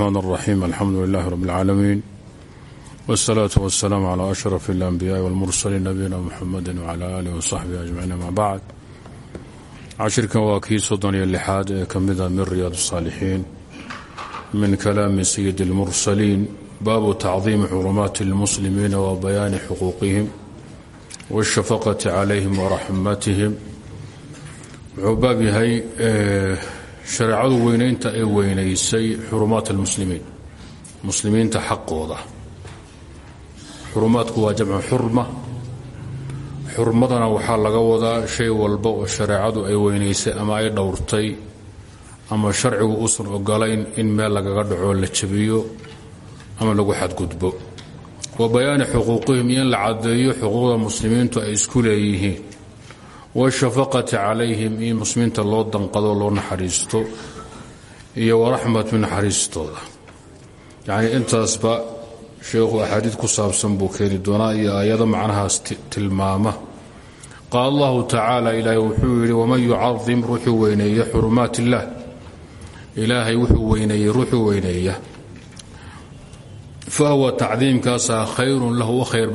الرحمن الرحيم الحمد لله رب العالمين والصلاة والسلام على أشرف الأنبياء والمرسلين نبينا محمد وعلى آله وصحبه أجمعين أما بعد cashirkan waa kii soddon iyo lixaad ee ka mida min riyaad الصاalixiin min kalaami sayid الmursaliin baabu tacdiimi xurumaati اlmuslimiina wa bayaani xuquuqihim wالshafaqati calayhim waraxmatihim wuxuu baab yahay shareecadu weynaynta ay weynaysay xurumaat almuslimiin. Muslimiinta xaqooda. Xurumaadku waa jamcu xurma. Xurmadana waxaa laga wadaa shay walba oo shareecadu ay weynaysay ama ay dhowrtay ama sharcigu uusan ogolayn in meel lagaga dhaco la jabiyo ama lagu xadgudbo. Wa bayaani xuquuqihim iyo in la caddeeyo xuquuqda muslimiintu ay isku leeyihiin washafaqati calayhim in muslimiinta loo danqado loo naxariisto iyo waraxmatu naxariistooda yacnii intaasba sheekhu axaadiid ku saabsan buu keeni doonaa iyo aayado macnahaas tilmaama qaala allahu tacaala ilaahay wuxuu yidhi waman yucadim ruuxuu weyneeya xurumaat illaah ilaahay wuxuu weyneeyey ruuxuu weyneeya fa huwa tacdiimkaasaa khayrun lahu u khayr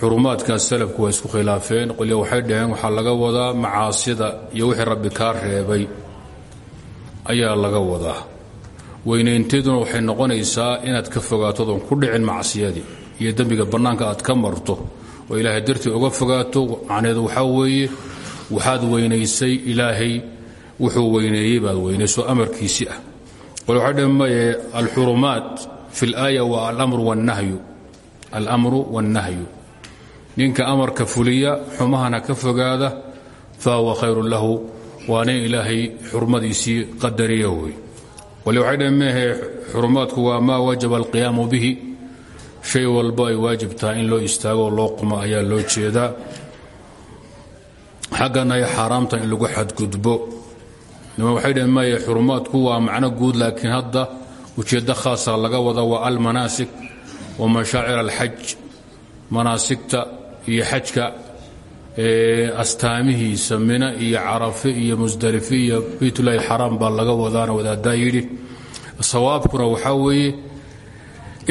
xurumaadkan salafku waa isku khilaafeen. Qolya waxay dhaheen waxaa laga wadaa macaasida iyo wixii rabbi kaa reebay. Ayaa laga wadaa. Weynaynteeduna waxay noqonaysaa inaad ka fogaatoodon ku dhicin macsiyadii iyo dembiga banaanka aad ka marto. Oo ilaahay dartii uga fogaato macneedu waxaa weeye waxaad weynaysay ilaahay wuxuu weyneeyey baad weynayso amarkiisii ah. Qole waxay dhaheen maye alxurumaat fi laaya waa alamru wannahyu alamru waannahyu ninka amarka fuliya xumahana ka fogaada fa huwa khayrun lahu waa nin ilaahay xurmadiisii qadariya wey. Wali waxay dhaheen meehe xurumaadku waa maa wajaba alqiyaamu bihi shay walba ay waajib tahay in loo istaago oo loo qumo ayaa loo jeedaa xaggana ay xaaraamta in lagu xadgudbo. Waxay dhaheen maye xurumaadku waa macno guud laakiin hadda ujeeddo khaasa laga wada waa almanaasik wa mashaacir alxaj manaasigta iyo xajka astaamihiisa mina iyo carafe iyo musdalife iyo baytullaahi xaraam baa laga wadaana wadaadaa yidhi. Sawaabkuna waxaa weeye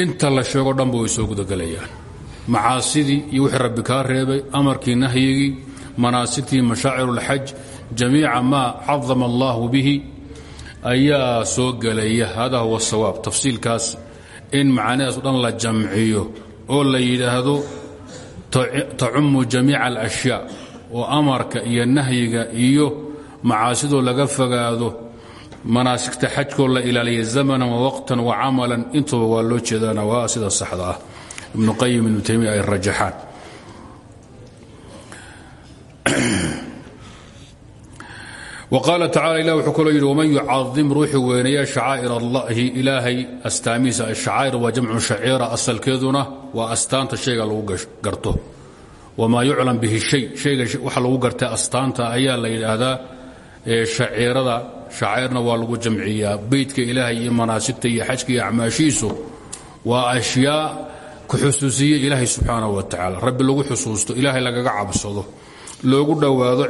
inta la sheego dhanba way soo gudagelayaan. Macaasidii iyo wixii rabbi kaa reebay amarkii nahyigii manaasigtii mashaacir اlxaj jamiica maa cadama allahu bihi ayaa soo gelaya. Hada huwa sawaab. Tafsiilkaas in macanahaas o dhan la jamciyo oo la yidhaahdo tacumu jamiica alashyaa oo amarka iyo nahyiga iyo macaasidoo laga fogaado manaasigta xajkoo la ilaaliya zamanan wa waqtan wa camalan intuba waa loo jeedaana waa sida saxda ah. Ibnu qayim ay rajaxaan wa qaala tacala ilah wuxuu kaloo yidhi waman yucadim ruuxuu weyneeya shacaa'ir allahi ilaahay astaamihiisa shacaa'ir waa jamcu shaciira asalkeeduna waa astaanta shayga lagu garto. Wamaa yuclam bihi shay shayga waxa lagu gartay astaanta ayaa la yidhaahdaa shaciirada shacaa'irna waa lagu jamciyaa. Beytka ilaahay iyo manaasigta iyo xajka iyo acmaashiisu waa ashyaa ku xusuusiya ilaahay subxaanahu cabsado loogu dhowaado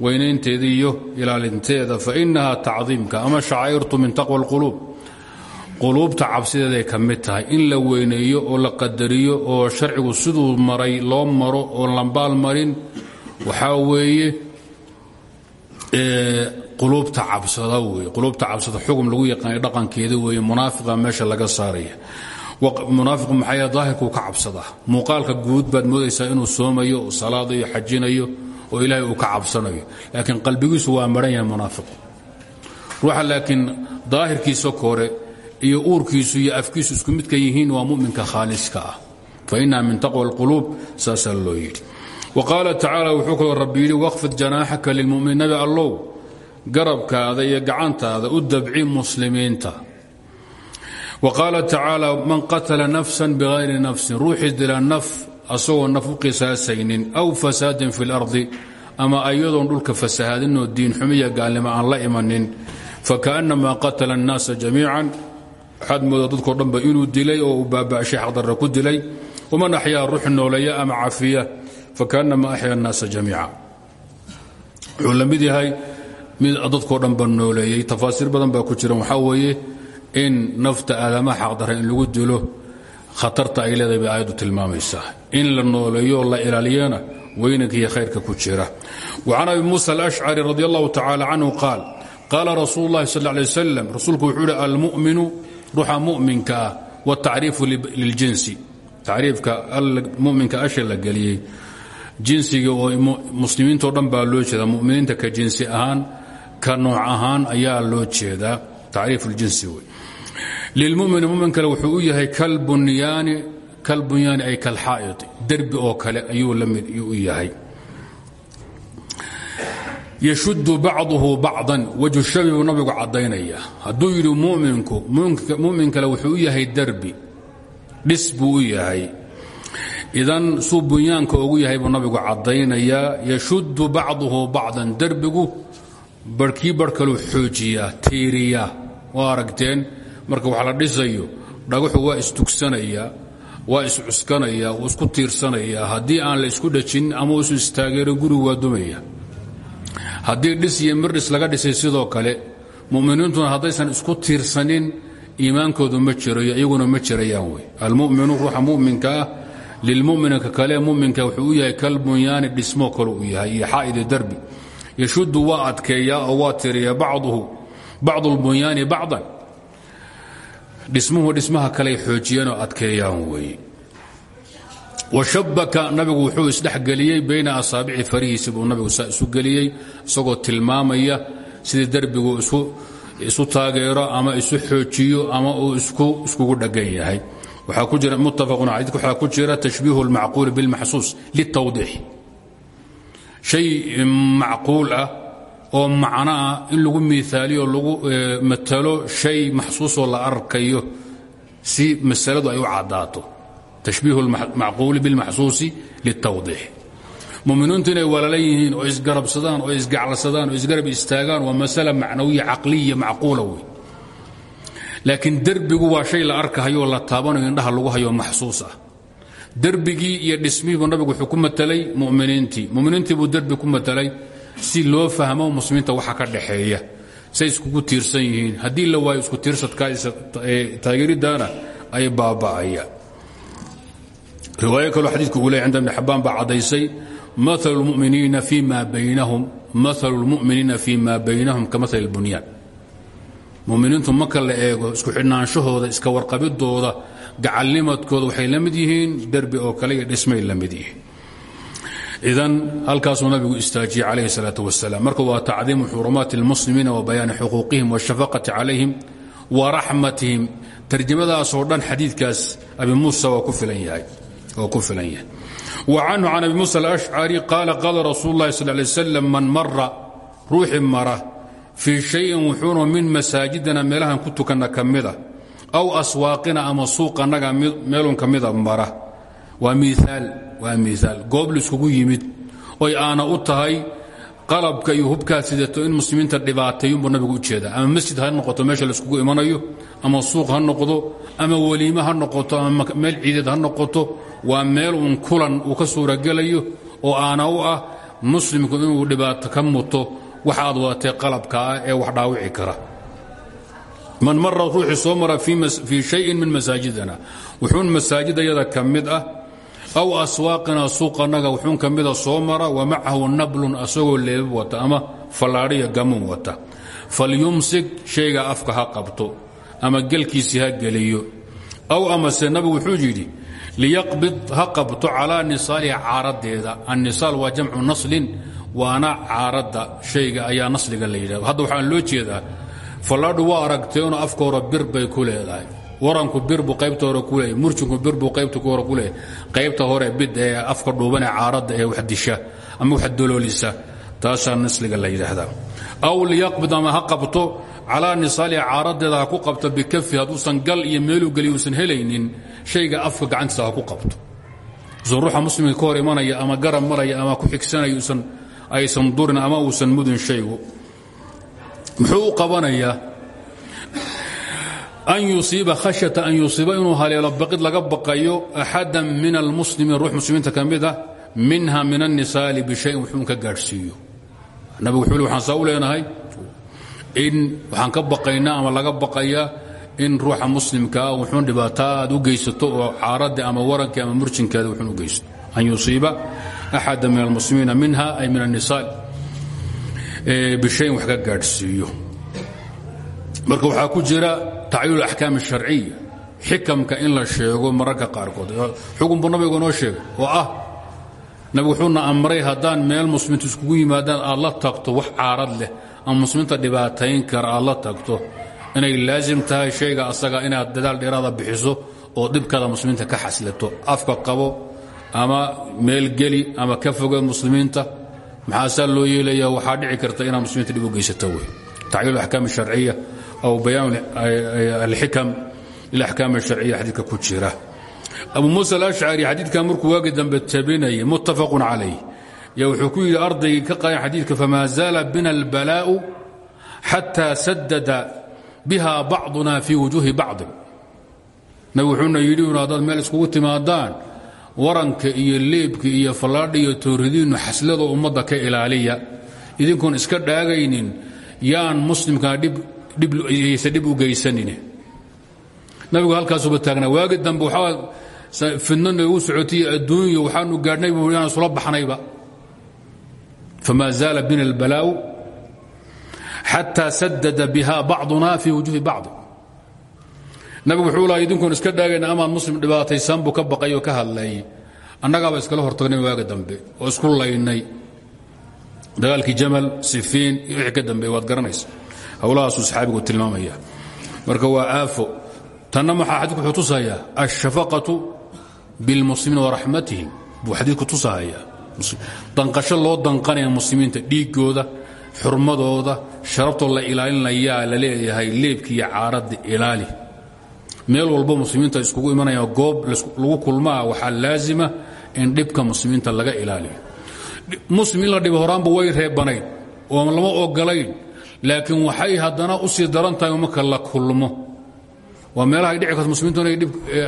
weynaynteeda iyo ilaalinteeda fainaha tacdiimka ama shacaa'irtu min taqwa alquluub. Quluubta cabsideeday ka mid tahay in la weyneeyo oo la qadariyo oo sharcigu siduu maray loo maro oo lambaal marin waxaa weeye quluubta cabsada weye quluubta cabsada xugum lagu yaqaanay dhaqankeeda weeye munaafiqa meesha laga saaraya. Munaafiqu maxaa daahirkuu ka cabsadaa muuqaalka guud oo ilaahay uu ka cabsanayo. Laakiin qalbigiisu waa maran yahay munaafiqu ruuxa laakiin kore iyo uurkiisu iyo afkiisu isku midka yihiin waa muminka khaaliska ah. Fa inaha min taqwa alquluub saasaa wa qaala tacaala wuxuu kaloo rabbi waqfid janaaxaka lilmu'miniin nabi allow garabkaada iyo gacantaada u dabci muslimiinta. Wa qaala tacaala man qatala nafsan bihayri nafsin ruuxii dila asagoo naf uqisaasaynin aw fasaadan fi lardi ama ayadoon dhulka diin diinxumiya gaalnimo aan la imanin fakaannamaa qatala annaasa jamiican. Waxaad moodaa dadkoo dhanba inuu dilay oo uu baaba'shay xaqdarra ku dilay waman axyaa ruux nooleeya ama cafiya? Fakaannamaa axyaa annaasa jamiica. Wuxuu la mid yahay mid dadkoo dhanba nooleeyey tafaasiir badan baa ku jiran. Waxaa weeye in nafta aadamaha xaqdarra in lagu dilo khatarta ay leedahay bay aayaddu tilmaamaysaa. In la nooleeyo la ilaaliyana weynanka iyo khayrka ku jira. Wa abi muusa alashcari radi allahu taala canhu qaal qaala rasuulu llahi sal lay wasalam rasuulku wuxuu uhi almuminu ruuxa muminka ah watacriifu liljinsi. Tacriifka muminka asha la geliyey. Jinsiga oo muslimiintao dhan baa loo jeedaa. Muminiinta ka jinsi ahaan ka nooc ahaan ayaa loo jeedaa. Tacriif ljinsi wey lilmumini mumin kale wuxuu u yahay kalbunyaani kalbunyaani ay kalxaa'idi derbi oo kale ayuu la mid u yahay yashuddu bacduhu bacdan waju shabi buu nabigu caddaynaya hadduu yidhi muminku mumin kale wuxuu u yahay derbi dhis buu u yahay idan suu ugu yahay nabigu caddaynayaa yashuddu bacduhu bacdan derbigu barhkii barh kaluu xoojiyaa tiiriyaa marka wax la dhisayo dhagaxu waa istugsanaya waa iscuskanaya wuu isku tiirsanayaa haddii aan la isku dhajin ama isu istaageero gurigu waa dumaya. Haddii dhis iyo mirdhis laga dhisay sidoo kale muminiintuna haddaysan isku tiirsanin iimaankoodu ma jirayo iyaguna ma jirayaan wey almuminu ruuxa muminka ah lilmuminka kale muminka wuxuu u yahay kalbunyaani dhismo kale u yahay iyo darbi. Yashuddu waa adkeeyaa oo waa tiriyaa bacduhu bacdu lbunyaani bacdan dhismuhu dhismaha kale xoojiyaan oo adkeeyaan weeye washabaka nabigu wuxuu isdhexgeliyey bayna asaabici farihiisi buu nabigu saa isu geliyey isagoo tilmaamaya sidii derbigu isu taageero ama isu xoojiyo ama uu iskugu dhagan yahay. Waxaa ku jira muttafaqun xadiidka waxaa ku jira tashbiihu اlmacquuli biاlmaxsuus litawdiix shay macquul ah oo macno ah in lagu miaaliyo lagu matalo shay maxsuusoo la arkayo si masaladu ay u caddaato. Tashbiihu اlmacquuli biاlmaxsuusi litawdiix muminiintu inay walaala yihiin oo isgarabsadaan oo isgacalsadaan oo isgarab istaagaan waa masala macnawiya caqliya macquula wey. Laakiin derbigu waa shay la arkahayooo la taabanayo indhaha lagu hayo maxsuus ah. Iyo dhismihiibuu nabigu wuxuu ku matelay muminiintii. Muminiintii buu derbi ku si loo fahmo muslimiinta waxa ka dhaxeeya. Say iskugu tiirsan yihiin. Haddii la waayo isku tiirsadkaa taageeridaana ay baaba'ayaan riwaayo kaloo xadiidku uu ley cinda ibni xabbaan baa caddaysay maalu baynahum maalu lmu'miniina fii baynahum ka maali اlbunyaan muminiintu marka la eego isku xidhnaanshahooda iska warqabidooda gacalnimadkooda waxay la mid yihiin derbi oo kale iyo dhismay la mid yihiin idan halkaasuu nabigu istaajiyey calayhi الsalaaة wasalam marka waa tacdiimu xurumaati اlmuslimiina wa bayaani xuquuqihim wاshafaqati calayhim wa raxmatihim tarjamadaasoo dhan xadiidkaas abi muusa waa ku filan yahay وcanhu can abi muسى الأشcري qaala qaala rasuul الlahi sl ly slam man mara ruuxi mara fii shayin wuxuunu min masaajidana meelahan ku tukanna ka mida aw aswaaqina ama suuqannaga meelun ka mida mara waa miaal waa miaal goob laiskugu yimid oy aana u tahay qalabka iyo hubkaad sidato in muslimiinta dhibaateeyunbuu nabigu u jeeda ama masjid ha noqoto meesha laiskugu imanayo ama suuq ha noqdo ama weliime ha noqoto ama meel ciideed ha noqoto waa meel uun kulan uu ka suuragelayo oo aana u ah muslimku inuu dhibaato ka muto waxa aad wadatee qalabka ah ee wax dhaawici kara. Man mara ruuxii soo mara fii shayin min masaajidana wuxuun masaajidayada ka mid ah aw aswaaqina suuqannaga wuxuun ka mida soo mara wa macahu nablun asagoo leebab wata ama fallaadhiya gamuun wata. Falyumsik shayga afka ha qabto ama gelkiisii ha geliyo. Aw amase nabigu wuxuu yidhi liyaqbid ha qabto calaa nisaaliha caaradeeda. Annisaal waa jamcu naslin waana caaradda shayga ayaa nasliga la yidhahdo. Hadda waxaan loo jeedaa fallaadhu waa aragteenoo afka hore bir bay ku leedahay waranku bir buu qaybta hore ku leeyahy murjinku bir buu qaybta hore ku leeyahy qaybta hore bid ee afka dhuubanee caaradda ee wax disha ama wax doloolisa taasaa nasliga la yidhaahdaa. Aw liyaqbid ama ha qabto calaa nisaaliha caaradeeda ku qabto bikafi hadduusan gal iyo meeluu geliy uusan helaynin shayga afka gacantiisa ha ku qabto. Usan ruuxa muslimka imanaya ama garab maraya ama ku xigsanaya aysan durin ama uusan mudin shaygu. Muxuu u an yusiiba khashyata an yusiiba inuu haleelo baqid laga baqayo axada min almuslimiin ruux muslimiinta ka minha min annisaali bishayin wuxuun ka gaadhsiiyo nabigu wuxuu li waxaan saa u leenahay in waxaan ka baqaynaa ama laga baqayaa in ruuxa muslimkaa wuxuun dhibaataa aad u geysato oo ama warankii ama murjinkeeda wuxuun u geysto an yusiiba axada min almuslimiina minha ay min annisaa bishayin wax ka gaadhsiiyo marka waxaa ku jira tacyiil axkaam الsharciya xikamka in la sheego mararka qaarkood xukun buu nabigu inoo sheegay oo ah nabigu wuxuuna amray haddaan meel muslimiintu iskugu yimaadaan aad la tagto wax caarad leh ama muslimiinta dhibaatayn kara aad la tagto inay laasim tahay shayga asaga inaad dadaal dheeraada bixiso oo dhibkada muslimiinta ka xaslato afka qabo ama meelgeli ama ka foga muslimiinta maxaasaa loo yeelaya waxaa dhici karta inaad muslimiinta dhib u geysata wey tacyiil axkaam الsharciya aw bayaan alxikam ilaxkaam الsharciya xadiidka ku jira abu muusa alashcari xadiidkan markuu waagi dambe tabinayay muttafaqun calayh yo wuxuu ku yidhi ardaygii ka qayan xadiidka famaa zaala bina albalaa'u xataa sadada biha bacduna fii wujuuhi bacdin nabig wuxuuna yidhi haddaad meel iskugu timaadaan waranka iyo leebka iyo fallaadha iyo tooridiinnu xaslada ummadda ka ilaaliya idinkuon iska dhaagaynin yaan muslimkaa ysa dhib u geysanin. Nabigu halkaasuba taagnaa waagi dambe waxaa fidno noogu socotiy adduunya waxaanu gaadhnay bu inaan baxnayba. Famaa zaala bina albalaa'u xataa sadada biha bacduna fii wujuuhi bacdi nabigu wuxuu laha idinkuon iska dhaagayna amaad muslim dhibaataysan buu ka baqay oo ka hadlayay annagaaba iskala hortagnay waagi dambe oo isku laynay. Dagaalkii jamal sifiin iyo wixii ka waad garanaysa howlahaasuu saxaabigu tilmaamaya. Marka waa aafo tanna maxaa xadiku wuxuu tusayaa alshafaqatu bilmuslimiin waraxmatihim buu xadiidku tusahayaa danqasho loo danqanaya muslimiinta dhiiggooda xurmadooda sharaftoo la ilaalinayaa la leeyahay leebki iyo caaradda ilaali. Meel walbo muslimiinta iskugu imanaya goob lagu kulmaa waxaa laazima in dhibka muslimiinta laga ilaaliyo. Muslim in la dhibo horaanba way reebanayn oo lama ogolayn laakiin waxay haddana u sii daran marka la kulmo. Waa meelaha ay dhici karto muslimiintu inay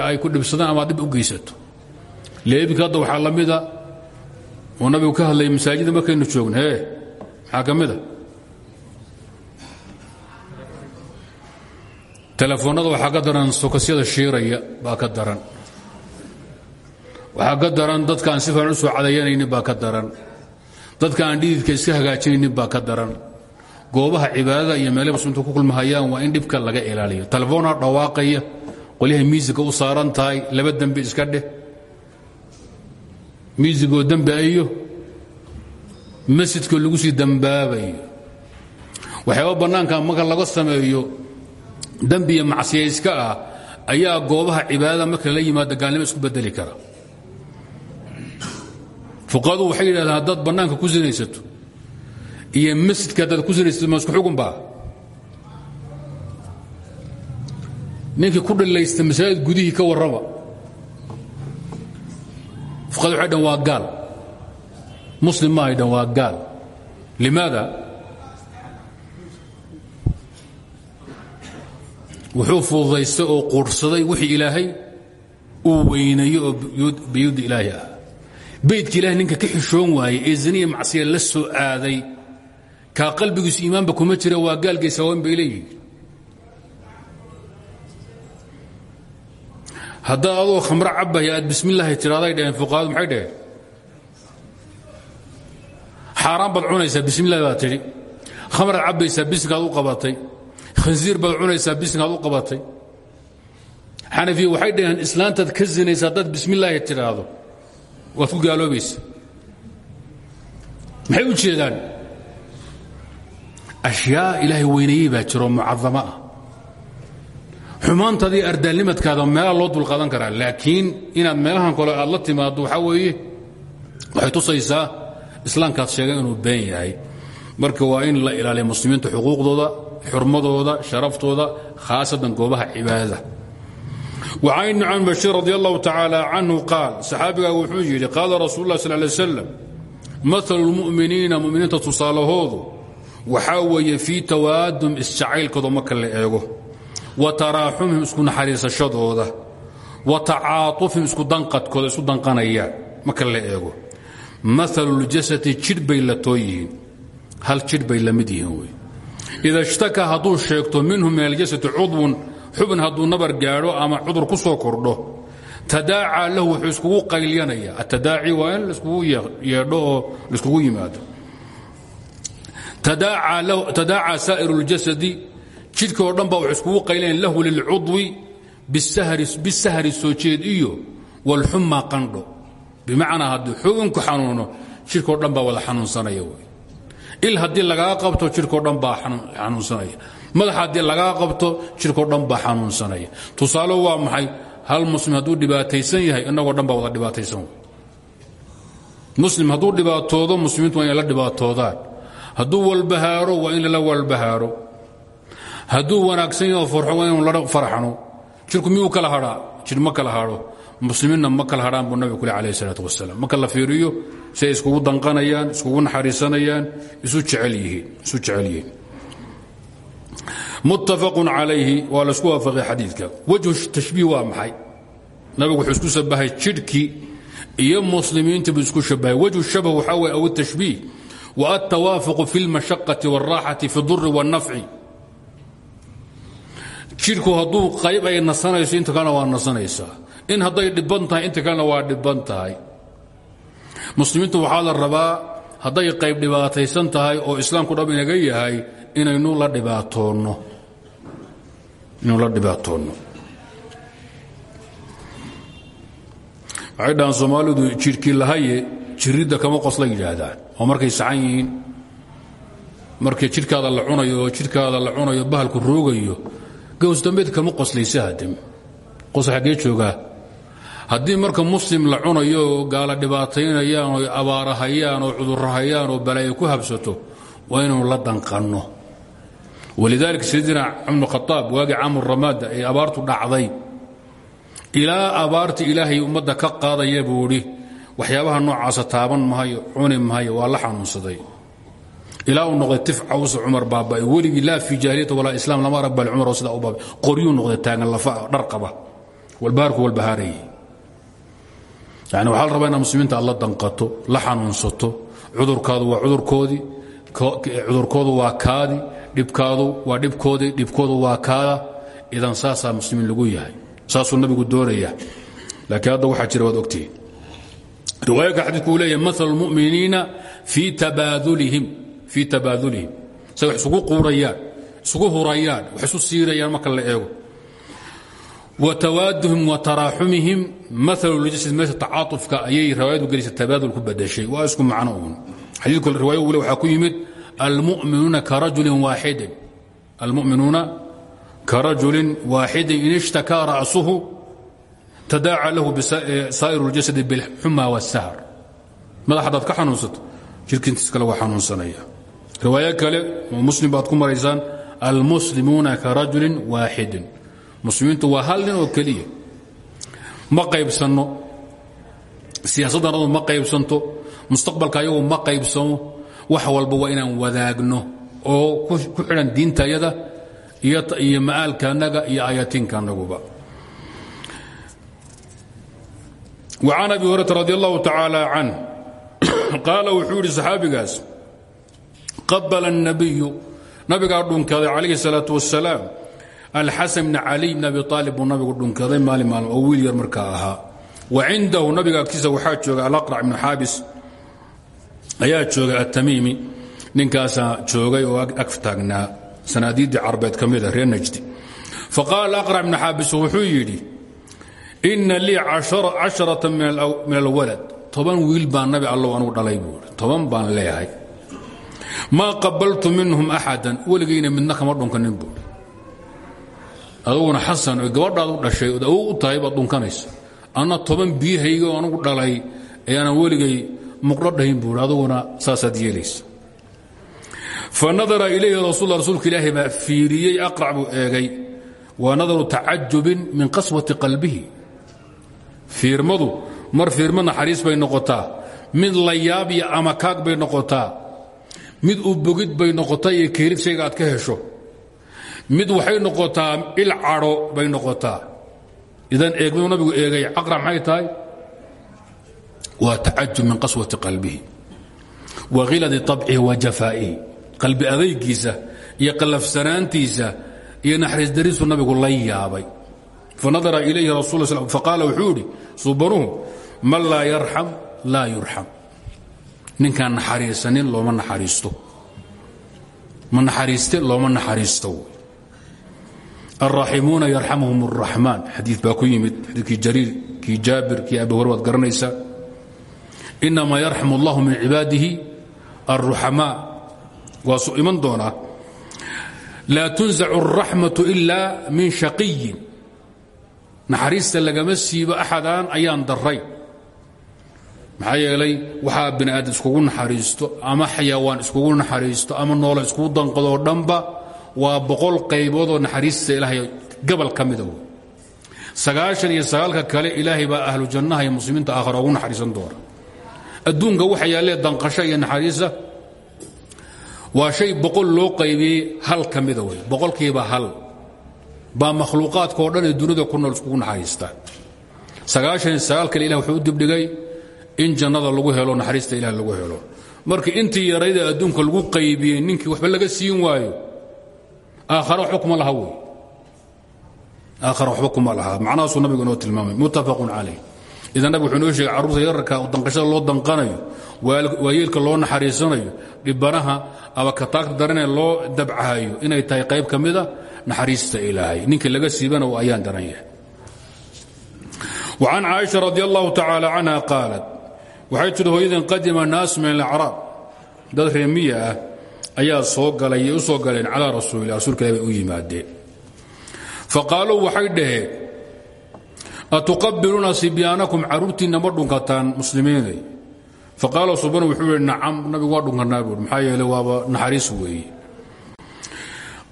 ay ku dhibsadaan ama dhib u geysato. Leebinka hadda waxaa la oo nabigu ka hadlayay masaajida markaynu joogno. Hee maxaa ka mida? Telefoonnada ka daran sokasyada shiiraya baa ka daran. Waxaa ka daran dadka si fiican u soo cadayanaynin baa ka daran. Dadka aan dhididka iska hagaajinaynin baa ka daran goobaha cibaadada iyo meelay muslimiintu ku kulmahayaan waa in dhibka laga ilaaliyo. Telefoonaa dhawaaqaya qolyahay miisiga u saaran tahay laba dembi iska dheh. Miisigoo dembi iyo masjidkoo lagu sii dembaabayo waxyaaba bannaanka marka laga sameeyo dembi iyo macsiyayska ah ayaa goobaha cibaadada marka la yimaada gaalnimo isku bedeli kara. Fuqahadu waxay yidhahdeen haddaad bannaanka ku sinaysato iyo masjidka haddaad ku sinaysato ma isku xugun baa ninkii ku dhilaysta masaajid gudihii ka warraba. Fuqahadu waxay dhan waa gaal. Muslim ma ay dhan waa gaal. Limaada? Wuxuu fududaystay oo quurhsaday wixii ilaahay uu weynayo oo biyuudda ilaahi ah. Ninka ka xishoon waayey ee macsiya la soo aaday kaa qalbigiisu iimaanba kuma jira waa gaalgaysa waaweyn bay leeyihiin haddaad adoo khamro cabaya aad bismillaahi tidhahday dhaheen fuqahadu maxay dhaheen? Xaaraan baad cunaysaa bismillahi baad tidhi. Khamraad cabbaysaa bisinkaad u qabatay. Khansiir baad cunaysaa bisinkaad u qabatay. Xanafiya waxay dhaheen islaantaad ka sinaysa haddaad bismillaahi tidhaahdo waad ku gaaloobaysa maxay u jeedaan ashyaa ilaahay weyneeyey baa jiro mucadamo ah. Xumaantaadii ardaalnimadkaada meela loo dulqaadan karaa. Laakiin inaad meelahan kale aad la timaaddo waxaa weeye waxay tusaysaa islaamkaad sheegay inuu been yahay. Marka waa in la ilaaliya muslimiinta xuquuqdooda xurmadooda sharaftooda khaasatan goobaha cibaadada. Wacan ibni can bashiir radi allahu tacaala canhu qaal saxaabigaa wuxuu yidhi qaala rasuul lah sal lay slam maalu lmu'miniina muminiinta tusaalahoodu waxaa weeye fii tawaadum isjacaylkooda marka la eego. Wa taraaxumhim isku naxariisashadooda. Wa tacaatufhim isku danqadkooda isu danqanayaan marka la eego. Maaluljasadi jidh bay la too yihiin. Hal jidh bay la mid yihiin wey ida ishtakaa hadduu sheegto minhu min aljasadi cudwun xubin hadduu nabar gaadho ama cudur ku soo kordho tadaacaa lahu wuxuu iskugu qaylyanaya atadaaci waa in laiskugu yeedho oo laiskugu yimaado tadaacaa saa'ir اljasadi jidhka oo dhan baa wuxuu iskugu qaylanaya lahu lilcudwi bisahri soo jeed iyo wاlxuma qandho. Bimacnaa haddii xubinku xanuuno jidhkao dhan baa wada xanuunsanaya wy il haddii lagaa qabto jidhkao dhan baa xanuunsanaya. Madax haddii lagaa qabto jidhkao dhan baa xanuunsanaya. Tusaale waa maxay? Hal muslim hadduu dhibaataysan yahay inagoo dhan baa wada dhibaataysan. Muslim hadduu dhibaatoodo muslimiintu hadduu walbahaaro waa in lala walbahaaro. Hadduu wanaagsan yaho farxo waa inu la farxno jirku miyuu kala hadhaa jir ma kala hadho muslimiinna ma kala hadhaan buu nabiga kule alayh isalaatu wasalaam marka la fiiriyo? Si ay iskugu danqanayaan iskugu naxariisanayaan isu jecel yihiin muttafaqun calayhi waa la isku waafaqay xadiidka. Wajhu tashbiih waa maxay? Nabigu wuxuu isku shabahay jidhkii iyo muslimiintii buu isku shabahay wajhu shabh waxaa weye aw tashbiih wa altawaafuqu fi اlmashaqati wاlraaxati fi اduri wاlnafci jidhku hadduu qayb ay nasanayso inta kalena waa nasanaysaa in hadday dhibban tahay inta kalena waa dhibban tahay muslimiintu waxaa la rabaa hadday qayb dhibaataysan tahay oo islaamku dhab inaga yahay inaynu la dhibaatoonno inaynu la dhibaatoonno waxay dhahaan soomaalidu jidhkii lahaye jiridda kama qosla yidhaahdaan oo markay sacan yihiin markii la cunayo oo la cunayo bahalku roogayo gaws dambeed kama qoslaysa hadem qos xaggee joogaa. Haddii marka muslim la cunayo oo gaala dhibaataynayaan oo abaarahayaan oo cudurrahayaan oo balaayo ku habsato waa inaynu la danqanno. Walidaalika sayidina cumar khaaab waagii camur ramaada ee abaartu dhacday ilaa abaarta ilaahay ummadda ka qaadaya waxyaabaha noocaasa taaban mahayo cuni mahayo waa la xanuunsaday. Ilaa uu noqday tif cawsa cumar baaba'e weligii laa fi jaahiliyata walaa islaam lama arag bal cumar u baabay. Qoryuu noqday taagan lafa dhar qaba walbahaarku walbahaarayay yani waxaa rabaa inaad muslimiinta aad danqato la xanuunsato cudurkaadu waa cudurkoodii cudurkoodu waa kaadi dhibkaadu waa dhibkoodii dhibkoodu waa kaada idan saasaa muslimiin lagu yahay saasuu nabigu doonaya laakiin hadda waxaa jira waad ogtihiin riwaayaka xadiidku uu leeyahay maal muminiina fii tabaadulihim say wax isugu quurayaan isugu hurayaan wax siirayaan marka la eego. Wa tawaaduhim wa taraaxumihim maaluljasad meesha tacaatufka ayay riwaayadu gelisa tabaadul ku badashay waa isku macno uun. Xadiidku riwaaya wule waxaa ku yimid almuminuuna karajulin waaxidin. Almuminuuna karajulin waaxidin in ishtakaa ra'suhu tadaaca lahu saa'ir اljasadi biاlxuma wاsahar madax haddaad ka xanuunsato jirkiintiis kale waa xanuunsanaya riwaayo kale oo muslim baad ku maraysaan almuslimuuna karajulin waaxidin muslimiintu waa hal nin oo keliya ma qaybsanno siyaasaddan adu ma qaybsanto mustaqbalka ayagu ma qaybsamo wax walba waa inaan wadaagno oo ku xidhan diintayada iyo ma'aalkaanaga iyo ayaatiinkaanaguba وcan abi hurata radi allahu tacaala can qaala wuxuu yidhi saxaabigaas qabala الnabiyu nabigaa dhunkaday calayhi الsalaaة wasalaam alxasan bn caliy bn abi aalib buu nabigu dhunkaday maalin maalin oo wiil yar markaa ahaa wa cindahu nabiga agtiisa waxaa jooga alaqrac bnu xaabis ayaa joogay atamiimi ninkaasaa joogay oo ag taagnaa sanaadiiddii carbeed ka mida reer najdi faqaala aqrac bnu xaabis wuxuu yidhi inna lii casharata min alwalad. Toban wiil baan nabi allow anugu dhalay buui toban baan leeyahay. Maa qabaltu minhum axadan weligayna midna kama dhunkanin buui aduguna xasan oo gabadhaad u dhashay ood u tahay baad dhunkanaysa. Anna toban biyahayga oo dhalay ayaanan weligay muqdho dhahin buui aduguna saasaad yeelaysa. Fa nadara ilayhi rasul rasuulka ilaahi baa fiiriyey aqrac buu eegay. Waa nadaru tacajubin min qaswati qalbihi fiirmadu mar fiirmo naxariis bay noqotaa. Mid layaab iyo amakaag bay noqotaa. Mid u bogid bay noqotaa iyo keerid shayga aad ka hesho. Mid waxay noqotaa il cadho bay noqotaa. Idan eegmadu nabigu eegay caqra maxay tahay? Waa tacajub min qaswati qalbihi. Wa khiladi abcihi wa jafaa'ihi. Qalbi adaygiisa iyo qallafsanaantiisa iyo naxariis dariisu nabigu la yaabay fanadara ilayhi rasul faqaala wuxuu idhi suubanuhu man laa yarxam laa yurxam ninkaan naxariisanin looma naxariisto ma naxariiste looma naxariisto alraaximuuna yarxamhum الraxmaan xadii baa ku yimid xadiikii jariir kii jaabir kii abi hore waad garanaysaa inamaa yarxam اllahu min cibaadihi الruxamaa waa su iman doonaa laa tunzacu الraxmaةu ila min shaqiyin naxariista lagama siibo axadaan ayaan daray maxaa yeelay waxaa bini aadam iskugu naxariisto ama xayawaan iskugu naxariisto ama noola iskugu danqadoo dhanba waa boqol qayboodoo naxariista ilaahay gabal ka mida wey iyo sagaalka kale ilaahay baa ahlu jannaha iyo muslimiinta aakhara ugu naxariisan doona. Adduunka waxa yaallee danqasho iyo naxariisa waa shay boqol loo qaybiyey hal ka mida boqolkiiba hal baa makhluuqaadkao dhan ee dunida ku nool iskugu naxariistaan sagaashan iyo sagaal kale ilah wuxuu u dibdhigay in jannada lagu helo naxariista ilah lagu helo. Marka intii yarayda adduunka lagu qaybiyey ninkii waxba laga siin waayo. Aakhare waxba kuma laha wey. Aakhare waxba kuma laha. Macnahaasuu nabigu inoo tilmaamay. Muttafaqun calayh. Idan nabig wuxuu sheegay carruurta yararka danqashada loo danqanayo waayeelka loo naxariisanayo dhibanaha ama kataagta daranee loo dabcahayo inay tahay qayb ka mida naxariista ilaahay. Ninkii laga siibana ayaan daran yahay. وcan caaisha radi allahu tacaala canha qaalat waxay tidhi qadima naas min alacraab dad reemiya ah ayaa soo galay u soo galeen calaa rasuulila rasuulka ilah bay u yimaadeen. Faqaaluu waxay dhaheen atuqabiluuna sibyaanakum carruurtiinna ma dhunkataan muslimiinay? Faqaala subanu wuxuu yihi nacam nabigu waa dhunkanaa buui maxaa yeele naxariis weeye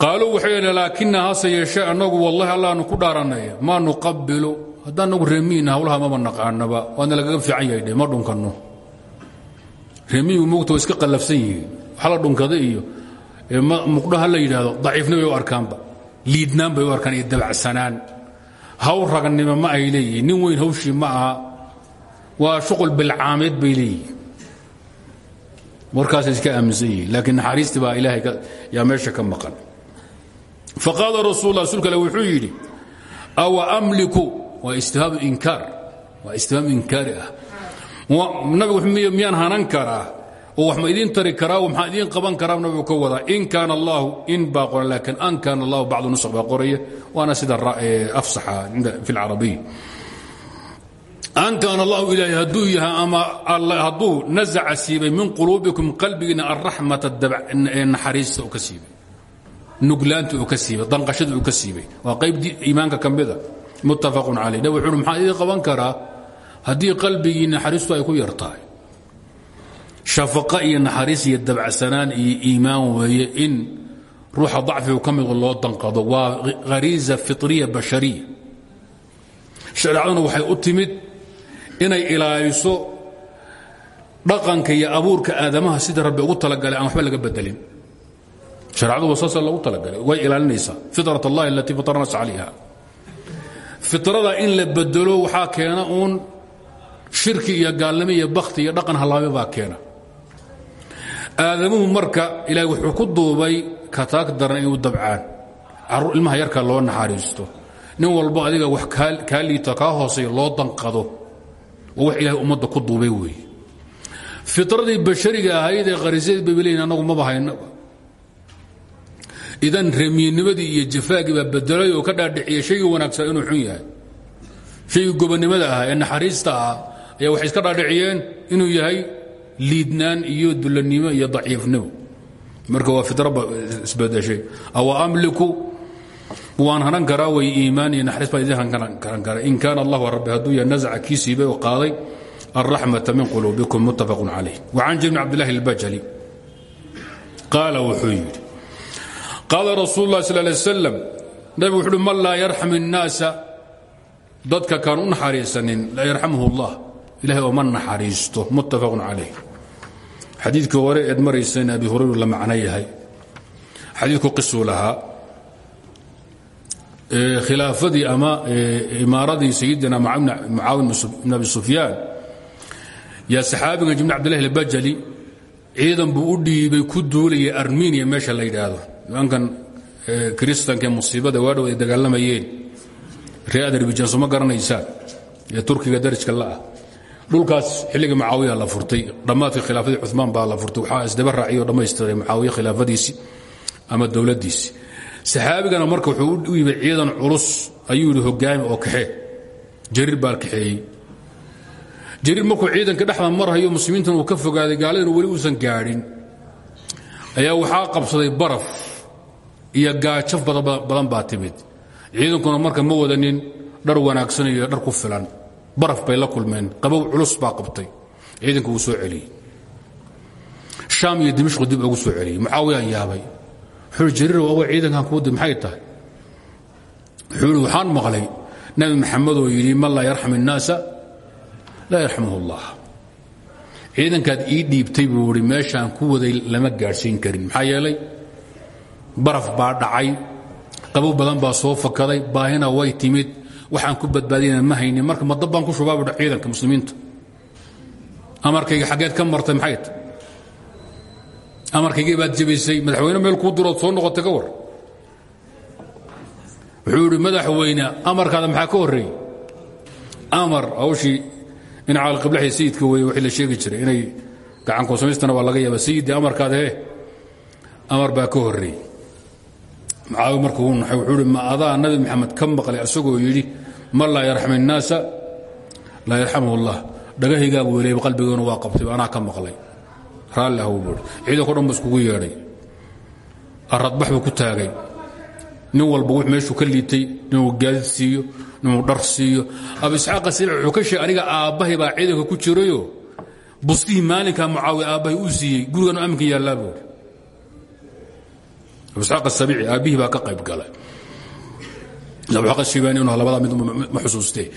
qaaluu waxay yidheen laakina yeeshee annagu wallahi allaanu ku dhaaranay maa nuqabilu haddaan nagu reemiina hawlaha maba naqaanaba waana lagaga fiican yahay dhe ma dhunkanno. Waa iska qallafsan yihiin. Dhunkada iyo muqdhaha la yidhaahdo daciifni bay arkaanba liidnaan bay arkaan iyo dabacsanaan. Haw ragnimo ma ay nin weyn hawshii ma aha. Waa shuqul bilcaameed bay leeyihiin. Warkaasay iska aaminsan yihiin. Laakiin ilaahay yaa meesha ka maqan faqaala rasul rasuulka ale wuxuu yidhi awa amliku? Waa istifhaam inkaar waa istifhaam inkaari ah. Nabigu miyaan hanan karaa? Oo wax ma idiin tari karaa oo maxaa idiin qaban karaa nabigu ka wadaa in kaana allahu in baa qoran laakiin an kaana allahu bacdu nusq baa qoraya. Waana sida afsaxa fi lcarabiy an kaana allahu ilaahay hadduu yahay ama hadduu nazaca siibay min quluubikum qalbigiina alraxmata naxariista uu ka siibay nuglaanta uu ka siibay danqashada uu ka siibay. Waa qayb iimaanka ka mida. Muttafaqun calay nabig wuxuuhi maxaa idiin qaban karaa? Naxariistu ay ku yar tahay. Shafaqo iyo naxariis iimaan weeye in ruuxa dacfigu ka midu loo danqado. Waa khariiza fitriya bashariya. Shareecaduna waxay u timid inay ilaaliso dhaqanka iyo abuurka aadamaha sida rabbi ugu talagalay aan waxba laga bedelin shareecadu waa saasa lagu talagalay way ilaalinaysaa fitrat allahi alatii fatara nas calayha fitrada in la bedelo waxaa keena uun shirki iyo gaalnimo iyo bakti iyo dhaqan hallaabe baa keena. Aadamuhu marka ilaahay wuxuu ku duubay kataag daran inuu dabcaan. Ilmaha yarka loo naxariisto. Nin walbo adiga wax kaa liito kaa hooseeya loo danqado. Waa idan remiinimadii iyo jafaagii baa bedelay oo ka dhaadhiciyay shaygii wanaagsan inuu xun yahay. Shaygii gobonnimada ahaa ee naxariista ahaa ayaa waxay iska dhaadhiciyeen inuu yahay liidnaan iyo dulanimo iyo daciifnimo. Marka waa fitra isbedeshay awa amliku waan hanan karaa way iimaan iyo naxariis baan idin hanan kara in kaana allahu rabbi hadduu yahay nazaca kii siibay oo qaaday alraxmata min quluubikum muttafaqun calayh. Wacan jir bn cabdillahi albajali qaala wuxuu yidhi qaala rasuul lah sal lay slam nabigu wuxu uhi man laa yarxam dadka kaan u naxariisanin laa yarxamhu allah. Ilahay oo ma muttafaqun calayh xadiidkii hore eed marayseen abi la macno yahay. Xadiidku qisuu lahaa. Khilaafadii ama imaaradii sayidina mucaawin bn abi sufyaan yaa saxaabigan jibn abdillahi albajali ciidan u dhiibay ku duulaya armeniya meesha la yidhaahdo nimankan kiristankaee musiibada waadhow ay dagaalamayeen reer adarbijan soma garanaysaan ee turkiga darajka la'ah dhulkaas xilligii mucaawiya la furtay. Dhammaadkii khilaafadii cumaan baa la furtay. Waxaa isdaba raaciyo dhammaystiray mucaawiya khilaafadiisii ama dowladdiisii saxaabigana marka wuxuu u yimid ciidan culus ayuu yidhi hogaami oo kaxee jariir baa kaxeeyey. Jariir markuu ciidanka dhexda marhayo muslimiintan uu ka fogaaday gaaladana weli uusan gaadhin. Ayaa waxaa qabsaday baraf iyo gaajaf badan baa timid. Ciidankuna marka ma wadanin dhar wanaagsan iyo dhar ku filan baraf bay la kulmeen qabow culus baa qabtay. Ciidanka wuu soo celiyey. Shaam iyo dimashqu dib ugu soo celiyey. Mucaawiyaan yaabay. Wuxuu jariir awa ciidankan kuu dib maxay tahay? Wuxuu waxaan maqlay nabi maxamedoo yidhi man laa yarxam innaasa laa yarxamuhu allah ciidankaad ii dhiibtay buu ihi meeshaan ku waday lama gaadhsiin karin maxaa yeelay baraf baa dhacay qabow badan baa soo fakaday baahina way timid waxaan ku badbaadina ma haynin marka madab baan ku shubaabu ciidanka muslimiinta. Amarkayga xaggeed ka martay maxay ta? Baad jabaysay madaxweyne meel kuu dirood soo noqotay ka war. Wuxuu idhi amarkaada maxaa ka horreeyey? Amar hawshii in caalqiblaxii sayidka weye wixii la sheegi jiray inay gacankuusamaystana waa laga yaaba sayidii amarkaada amar baa ka horreeyey mucaawi marka uu naxay? Wuxuu ma adaa nabi maxamed ka maqlay? Asagoo yidhi man laa yarxam innaasa laa yarxamuhu allah. Dhagahaygaabuu weleeyba qalbigoona waa qabtay anaa ka maqlay. Raalli ah buui ciidanko dhan bu iskugu yeedhay. Aradbax buu ku taagay. Nin walba wux meeshuu ka liitay ninuu gaadid ninuu dhar abu isxaaqa silic wuxuu ka aniga aabbahay baa ciidanka ku jirayo? Bustihii maalinkaa mucaawiya aabbahay uu siiyey gurigan amminka yaallaa aabbihii baa ka qayb galay. Abuaq shibaani inu labadaa mid ma xusuustee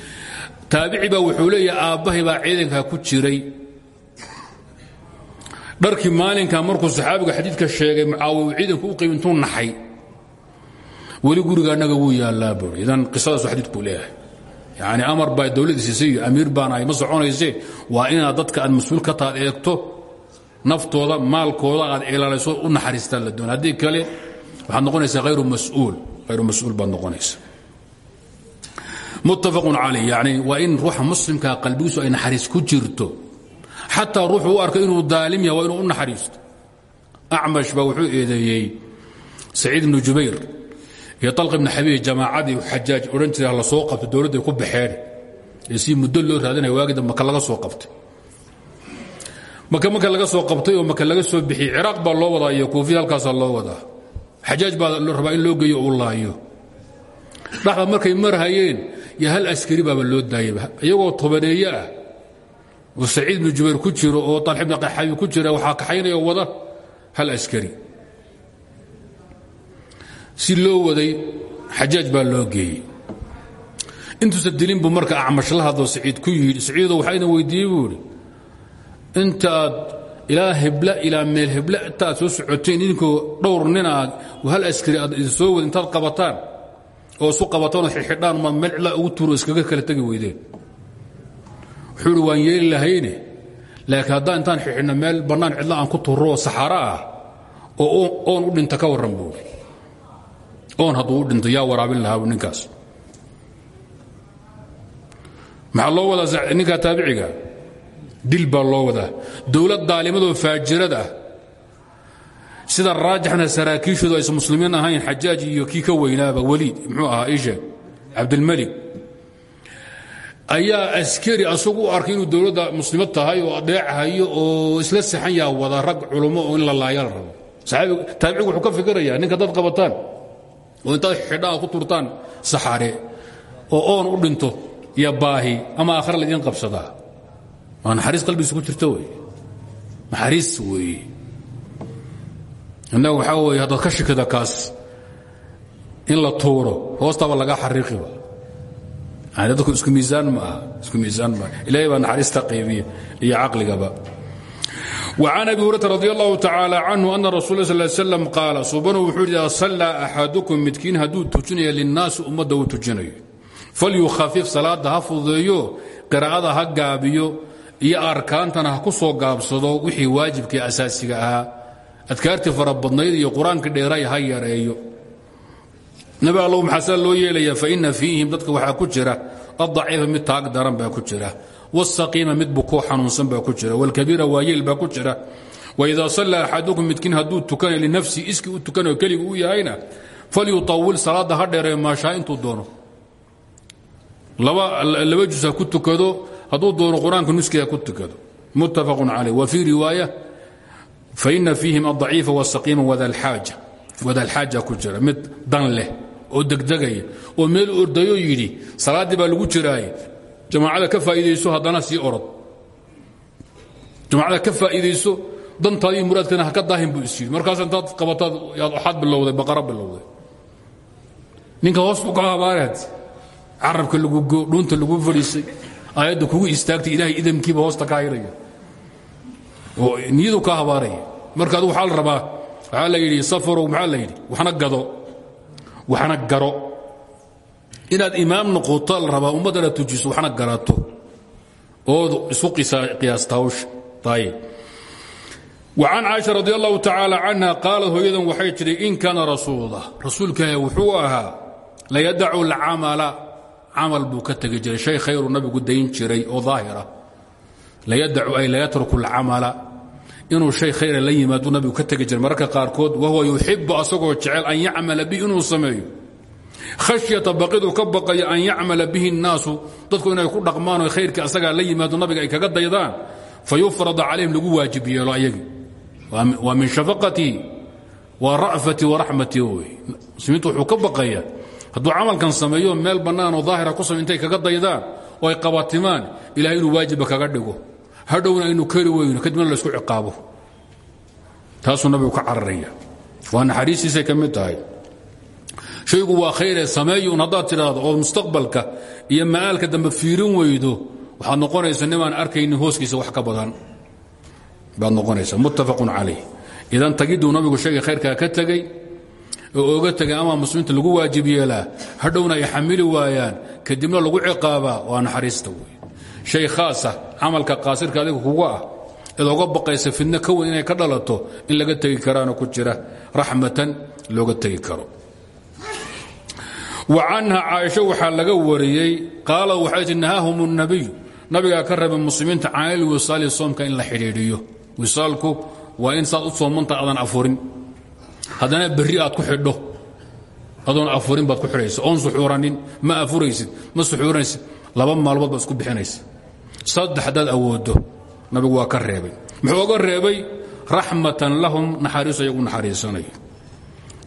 taabici baa wuxuu leeyahay aabbahay baa ciidankaa ku jiray. Dharkii maalinka markuu saxaabiga xadiidka sheegay mucaawiya ciidanku u qayb naxay. Weli guriga annaga wuu yaallaa buuri idan qisadaasu xadiidkuu leeyahay. Yacni amar baa dowladda siisay iyo amiir baan ahay ma waa inaad dadka aad mas'uul ka taad eegto naftooda maalkooda aad ilaalayso u naxariistaan la doon haddii kale waxaad noqonaysaa hayru masuul. Hayru mas'uul noqonaysa. Muttafaqun calayh yani waa in ruuxa muslimkaa qalbigiisu ay naxariis ku jirto. Xataa ruuxuu u inuu daalim yahay inuu naxariisto. Acmash baa wuxuu eedeeyey saciid ibnu jubayr iyo طalq ibn xabiib jamaacadii xajaaj odhan jiray la soo qabto dowladday ku baxeen. Ee muddo loo raadinaya waagida maka laga soo qabtay. Maka marka laga soo qabtay oo maka laga soo bixiyey ciraaq baa loo wadaa iyo kuufiya halkaasaa loo wadaa xajaaj baa rabaa in loo geeyo uu laayo. Dhaxda markay marhayeen yo hal askari baaba loo daayaba. Iyagoo tobaneeye ah oo saciid ibnu jubayr ku jiro oo talx ibn xabiib ku jira waxaa kaxaynaya wada hal askari. Si loo waday xajaaj baa loo geeyey. Intuusa dilin buu marka acmash la hadlo saciid ku yidhi. Saciidow waxaa idin weydiiyey buu idhi inta aad ilaa hebla ilaa meel hebla inta aad soo socoteen idinkoo dhowr nin aad hal askari aad soo wada intaad qabataan oo isu qabataan ood xidxidhaan maad meel ugu tuuro iskaga kala tegi weydeen. Wuxuu waan yeeli lahayne laakiin haddaan intaan xidxidhno meel bannaan cidla aan ku tuuro oo saxaaro ah oo oon u dhinta ka warran buuri oon hadduu u dhinto yaa waraabin lahaabu ninkaas. Maxaa loo wadaa ninkaa taabiciga dil baa loo wadaa. Dowlad daalimadoo faajirad ah. Sida raajixna saraakiishoodu aysan muslimiin ahayn xajaaj iyo kii ka weynaaba weliid muxuu ahaa isheeg cabdilmalik. Ayaa askari asagu u arkay inuu dowladda muslimad tahay oo adeechayo oo isla saxan yaa wada rag culummo oo in la laaya la rabo taabicigu wuxuu ka fikirayaa ninka dad qabataan oo intaad xidhaa ku turtaan saxaare oo oon u dhinto iyo baahi ama aakhira laydin qabsadaa waa naxariis qalbigiisa ku jirta wey naxariis weeye innaga waxaa weeye haddaad ka shikida kaas in la tuuro hoostaaba lagaa xariiqiba yani dadku isku miisaan ma aha isku miisaan maaha ilaahay baa naxariista qaybiya iyo caqligaba وعن أبي هريرة رضي الله تعالى عنه أن رسول الله صلى الله عليه وسلم قال صوبنه وحور إذا صلى أحدكم متكين هدو تجني للناس أمده تجني فليخفف صلاة هفضيو قراءة هقابيو iyo arkaantana ha ku soo gaabsado wixii waajibkii asaasiga ahaa adkaartii farabadnayd iyo qur-aankii dheeray ha yareeyo nabi allow maxaa saa loo yeelayaa faina fiihim dadka waxaa ku jira addaciifa mid taag daran baa ku jira wاsaqiima mid bukoo xanuunsan baa ku jira wاlkabiira waayeel baa ku jira waidaa sallaa axadukum midkiin hadduu tukanayo linafsi iskii u tukanayo keliga u yahayna falyuطawil salaadda ha dheereeyo maashaa intuu doono laba jus ha ku tukado hadduu doono qur'aanka nuskiha ku tukado muttafaq calayh wa fii riwaaya faina fiihim aldaciifa wاsaqiima wadalxaaja ku jira mid dan leh oo degdegaya oo meel ordayo yidhi salaaddii baa lagu jiraaye jamaacada ka faa'iidayso haddana sii orod. Jamaacada ka faa'iidayso dantaadii muraadkana ha ka daahin buu is yidhi. Markaas intaad qabataad waxaad bilowday baqara bilowday. Ninka hoos u kaa habaareed carabka lagu go dhuunta lagu fadhiisay aayadda kugu istaagtay ilaahay idamkiiba hoosta ka hayraya oo niyadu kaa habaaraya. Marka adigu waxaa la rabaa waxaa la waxna gado waxna garo. Inaad imaam noqoto la rabaa tujiso waxna garato. Ood isu qiyaasta hawsha. Ayib وcan caaشha radi allahu tacaala canha qaalad hooyadan waxay tidhi in kaana rasuulullah rasuulkaahi wuxuu ahaa layadacu lcamala camal buu ka tegi jiray. Shay khayru nabigu dayn jiray oo daahira. Layadacu ay layatruku lcamala inuu shay khayra la yimaadu nabigu ka tegi jiray. Mararka qaarkood wahuwa yuxibu asagoo jecel an yacmala bihi inuu sameeyo. Khashyata baqiduu ka an yacmala bihi الnaasu dadku inay ku dhaqmaan oo khayrkii asagaa la yimaado nabiga ay kaga daydaan fayufrad calayhim lagu waajib yeelo ayagii min shafaqatii wa ra'fatii wa raxmatii muslimiintu wuxuu ka hadduu camalkan sameeyo meel bannaan oo daahira ku intay kaga daydaan oo ay qabatimaan inuu waajibba kaga dhigo. Hadhowna aynu keri weyno kadibna laysku ciqaabo. Taasuu nabigu ka cararaya. Waa naxariistiisay ka tahay. Shaygu waa khayree sameeyun haddaad oo mustaqbalka iyo ma'aalka dambe fiirin weydo waxaad noqonaysa nimaan arkaynin hooskiisa wax ka badan. Baad noqonaysa muttafaqun calayh. Idan tagidduu nabigu shayga khayrkaa ka tegey oo oga tegay ama muslimiinta lagu waajib yeelaa hadhowna ay xamili waayaan kadibna lagu ciqaabaa waa naxariista wey shay khaasa camalka qaasirka adiga kuga ah eed oga baqaysa fidno ka weyn inay ka dhalato in laga tegi karaana ku jira raxmatan looga tegi karo. Wa canha caaisho waxaa laga wariyey qaala waxay ti nahaahum الnabiy nabigaa ka rabay muslimiinta canil wisaali soomka in la xidhiidhiyo. Wisaalku waa in saad u aadan afurin haddana berri aad ku xidho adoon afurin baad ku xidhaysa oon suxuuranin ma afuraysid ma suxuuranaysid laba maalmood baad isku bixinaysa saddex haddaad awoodo nabigu waa ka reebay. Muxuu oga reebay? Raxmatan lahum naxariiso iyagu naxariisanayo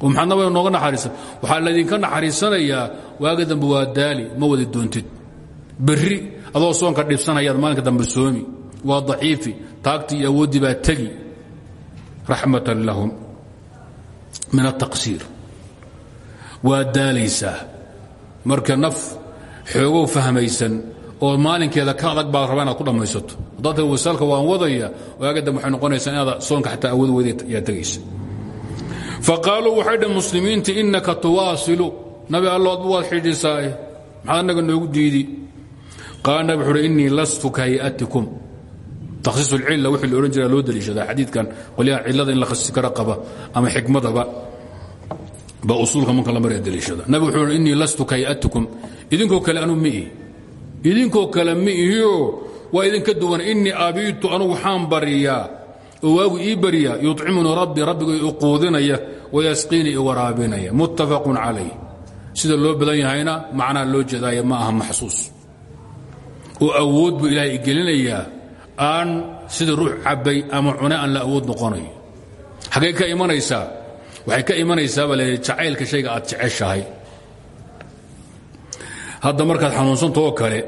oo maxaad nabiga nooga naxariisan. Waxaa laydinka naxariisanayaa waaga dambe waa daali ma wadi doontid. Berri adoo soonka dhibsanayaad maalinka dambe soomi. Waa daciifi taagtii iyo awooddii baa tegi. Lahum min ataqsiir waa daalaysaa. Marka naf xoogow fahmaysan oo maalinkeeda ka adag baad rabaa inaad ku dhammaysato. Dadka wasaalka waan wadaya waaga dambe waxay noqonaysaa inaad soonka xataa awood weyda yaa tegaysa faqaaluu waxay dhah muslimiintii innaka tuwaasilu. Nabi allo adba waad xidhisaae maxaad annaga noogu diidi? Qaala nabi wuxu uhi innii lastu ka hayatikum takhsiis ulcilla wixii la odhan jira loo daliishadaa xadiidkan qolyaha cillada in la khasisi kara qaba ama xikmadaba ba usuulka marka la maraya daliishada. Nabi wuxuu uhi innii lastu ka hayatikum idinkoo kale anu miihi idinkoo kale mi ihiyo waa idinka duwan innii abiitu anugu waxaan bariyaa oo waagu ii baryaa yuطcimunii rabbi rabbigu i quudinaya wayasqiinii i waraabinaya. Muttafaqun calayh. Sida loo badan yahayna macnaa loo jeedaaya ma aha maxsuus. Oo awood buu ilaahay igelinayaa aan sida ruux cabbay ama cune aan la awood noqonayo. Xaggay ka waxay ka imanaysaa baa leedahay jacaylka shayga aad jeceshahay. Hadda markaad xanuunsanta oo kale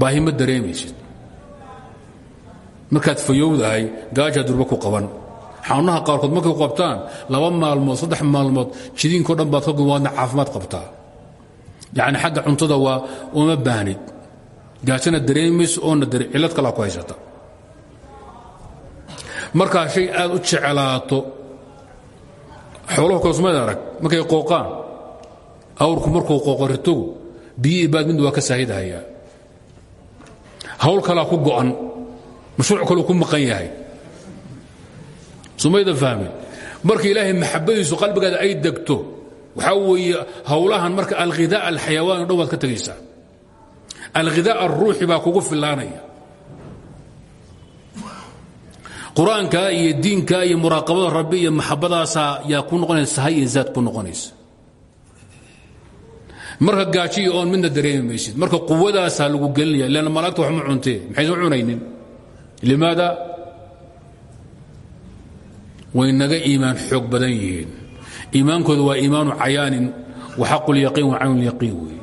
baahi ma dareemaysid. Markaad fayowdahay gaajaa durba ku qaban. Xanuunaha qaarkood markay ku qabtaan laba maalmood saddex maalmood jidiinkao dhan baad ka waadna caafimaad qabtaa. Yacni xagga cuntada waa uma baahnid gaajana dareemayso oona cillad kalaa ku haysata markaa shay aad u jeclaato xooluhu koosmayd arag markay qooqaan awrku markuu qooqo ritogu biyihii mid waa ka saahidhayaa hawl kalaa ku go'an mashruuc kaluu ku maqan yahay. Sumayda fahmin? Marka ilaahay maxabadiisu qalbigaada ay degto waxaa weeye howlahan marka alghidaa alxayawaan o dhan waad ka tegaysaa. Alghidaa alruuxi baa kugu filaanaya qur'aanka iyo diinka iyo muraaqabada rabbi iyo maxabadaasaa yaa ku noqonaysa sahay iyo zaad ku noqonaysa. Marka gaajiyo oon midna dareemi maysid. Marka quwadaasaa lagu gelinaya lanna malaagta wax ma cuntee maxaysan cunaynin? Limaada? Way naga iimaan xoog badan yihiin. Iimaankooda waa iimaanu cayaanin wa xaqulyaqiin wa caynulyaqiin weeye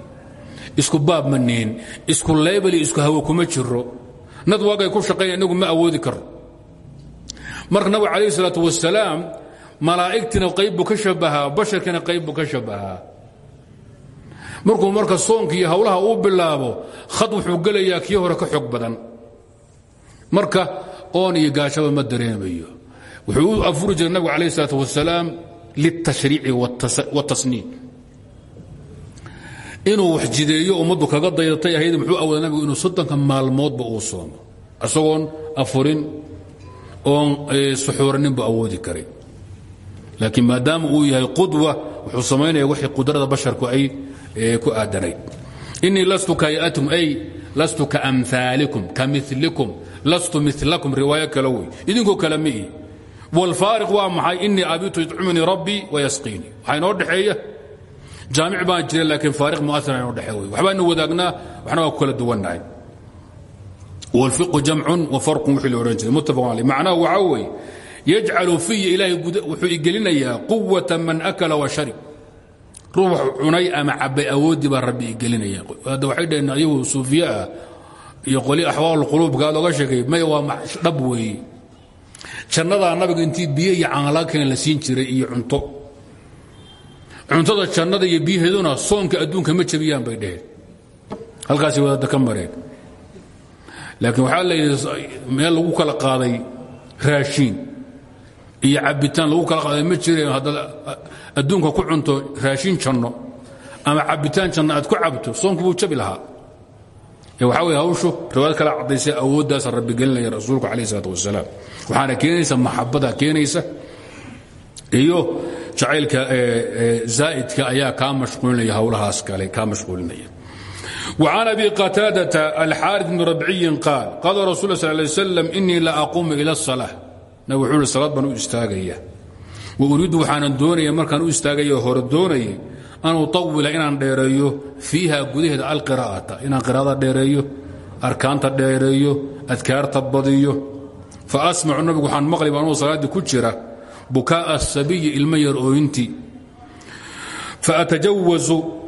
isku baab ma nihin isku leybali isku hawo kuma jiro nad waagay ku shaqaynaya inagu ma awoodi karo marka nabigu calayh isalaatu wasalaam malaa'igtiina qayb ka shabahaa basharkiina qayb ka shabahaa. Markuu marka soonka hawlaha uu bilaabo khad wuxuu gelayaa kii hore ka xoog badan. Marka oon iyo gaashaba ma dareemayo. Wuxuu u afuri jiray nabigu calayh isalaat wasalaam liltashriici watasniid inuu wax jideeyo ummaddu kaga daydatay ahayd muxuu awooda nabigu inuu soddonka maalmoodba uu soomo. Isagoon afurin oon suxuuranin buu awoodi karay. Laakiin maadaama uu yahay qudwa wuxuu samaynaya wixii qudrada basharku ay ku aadanayd inii lastu kayatikum ay lastu kaamhaalikum kamilikum lastu milakum riwaayo kale wey. Idinkoo kale ma ihi. Wاlfaariq waa maxay? Inii abitu yطcimnii rabbii wayasqiinii waxaa inoo dhexeeya jaamic baan jira laakiin faariq muaira inoo dhexee wey. Waxbaanu wadaagnaa waxna waa ku kala duwannahay wاlfiqu jamcun wafarqun wixii la odhan jiray muttafaq aley macnahu waxaa weeye yajcalu fiya ilaahay wuxuu igelinayaa quwata man akala washarib ruux cunay ama cabay awooddii baa rabbi igelinaya hadda waxay dhaheen ayagu suufiye ah iyo qoli axwaal quluubka looga sheegay may waa dhab weeye jannadaa nabiga intii biyo iyo caanlaga keen la siin jiray iyo cunto cuntada jannada iyo biyaheeduna soonka adduunka ma jabiyaan bay dheheen halkaasay wadaadda laakiin waxaa layidhi meel lagu kala qaaday raashiin iyo cabitaan lagu kala qaaday ma jireen haddaad adduunka ku cunto raashiin janno ama cabitaan janno aad ku cabto soonku buu jabi lahaa. Waxaa wey hawshu riwaayad kala caddaysay awooddaasa rabbi gelinaya rasuulku calayh isalaat wasalaam. Waxaana keenaysa maxabada keenaysa iyo jacaylka zaa'idka ayaa kaa mashquulinaya howlahaas kale kaa mashquulinaya وعن أبي قتاadة الxاrث بن ربعي قاaل قال رsuل صل اه عليه وسلم إنii la أquumu إلى الصلاة nabg wuxuu hi salaad baan u istaagaya wauriidu waxaanan doonaya markaan u istaagaya hore doonayay an uطawila inaan dheereeyo fiiha gudaheeda alqirاءaةa inaan qirاada dheereeyo arkaanta dheereeyo adkaarta badiyo faasmacu nabigu waxaan maqli anuu salaaddii ku jira bukaaءa الsabiyi ilmo yar ooyintii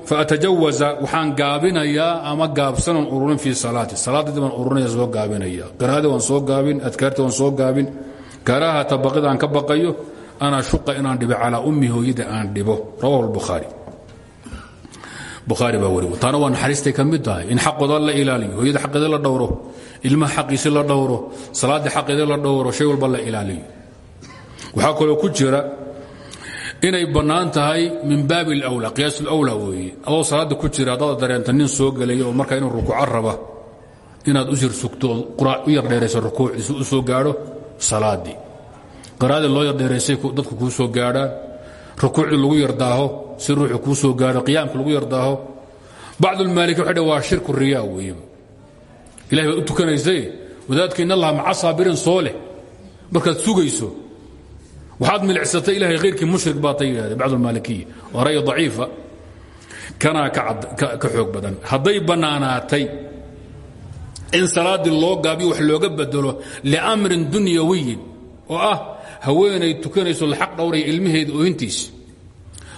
faatajawaza waxaan gaabinayaa ama gaabsanan ururin fii salaati salaadadii baan ururinaya soo gaabinaya qiraadii waan soo gaabin adkaartii waan soo gaabin karaahata baqida aan ka baqayo ana shuqa inaan dhibo calaa ummi hooyada aan dhibo rawahu lbukhaari bukhaari baa wariy taana waa naxariistay ka in xaqooda la ilaaliyo hooyada xaqeeda la dhowro ilmaha xaqiisi la dhowro salaaddii xaqeeda la dhowro shay walba la ilaaliyo waxaa kaloo ku jira inay bannaan tahay min baabi اlwla qiyaas اlwla weeye adoo salaadda ku jira haddaad dareenta nin soo gelaya oo markaa inuu rukuuco raba inaad u sir sugto ood u yar dheerayso rukuucdiisi u soo gaadho salaaddii qiraadii loo yar dheeraysay dadku kuu soo gaadhaan rukuucdii lagu yardaaho si ruuxu kuu soo gaadho qiyaamka lagu yardaaho bacd اlmaaliki waxay waa shirku riyaa weeye ilahay baad u tukanaysay wadaadka in allaha maca saabirin soo leh markaad sugayso waxaad milicsatay ilahay khayrkii mushrik baa tay yidhahde bacd almaalikiya. Waa ra'yi daciifa. Kanaa ka xoog badan. Hadday bannaanaatay in salaaddii loo gaabiyo wax looga bedelo liamrin dunyawiyin oo ah haweenay tukanayso laxaq dhowraya ilmaheeda oohintiisi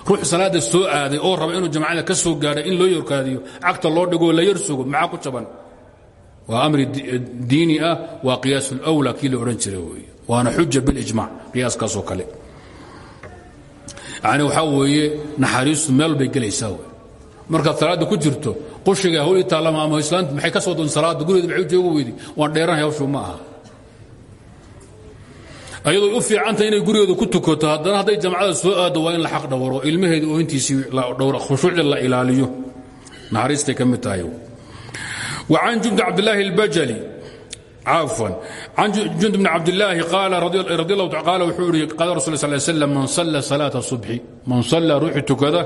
ruux salaadda soo aaday oo raba inuu jamacada ka soo gaadha in loo yorkaadiyo cagta loo dhigoo la yar sugo maxaa ku jaban waa amri diini ah waa qiyaas ulwla kii la odhan jira weeye waana xuja bilijmac qiyaaskaasoo kale. Yani waxaa weeye naxariistu meel bay gelaysaa w markaad salaadda ku jirto qushiga hawl itaalama ama islaantu maxay ka soo doon salaadda? Gurigeeda maxay u joogu weydi? Waan dheeranhay hawshu ma aha. Ayadoo u fiicanta inay gurigeedu ku tukato haddana hadday jamcada soo aaddo waa in la xaq dhawaro. Ilmaheeda oohintiisii khushuucda la ilaaliyo. Naxariistay ka mid tahay. Wa can jubd cabdilaahi اlbajali cafwan can jund bn cabdilaahi qaala wuxuu ihi qaala rasul sal slam man salla salaata subxi man salla ruuxi tukada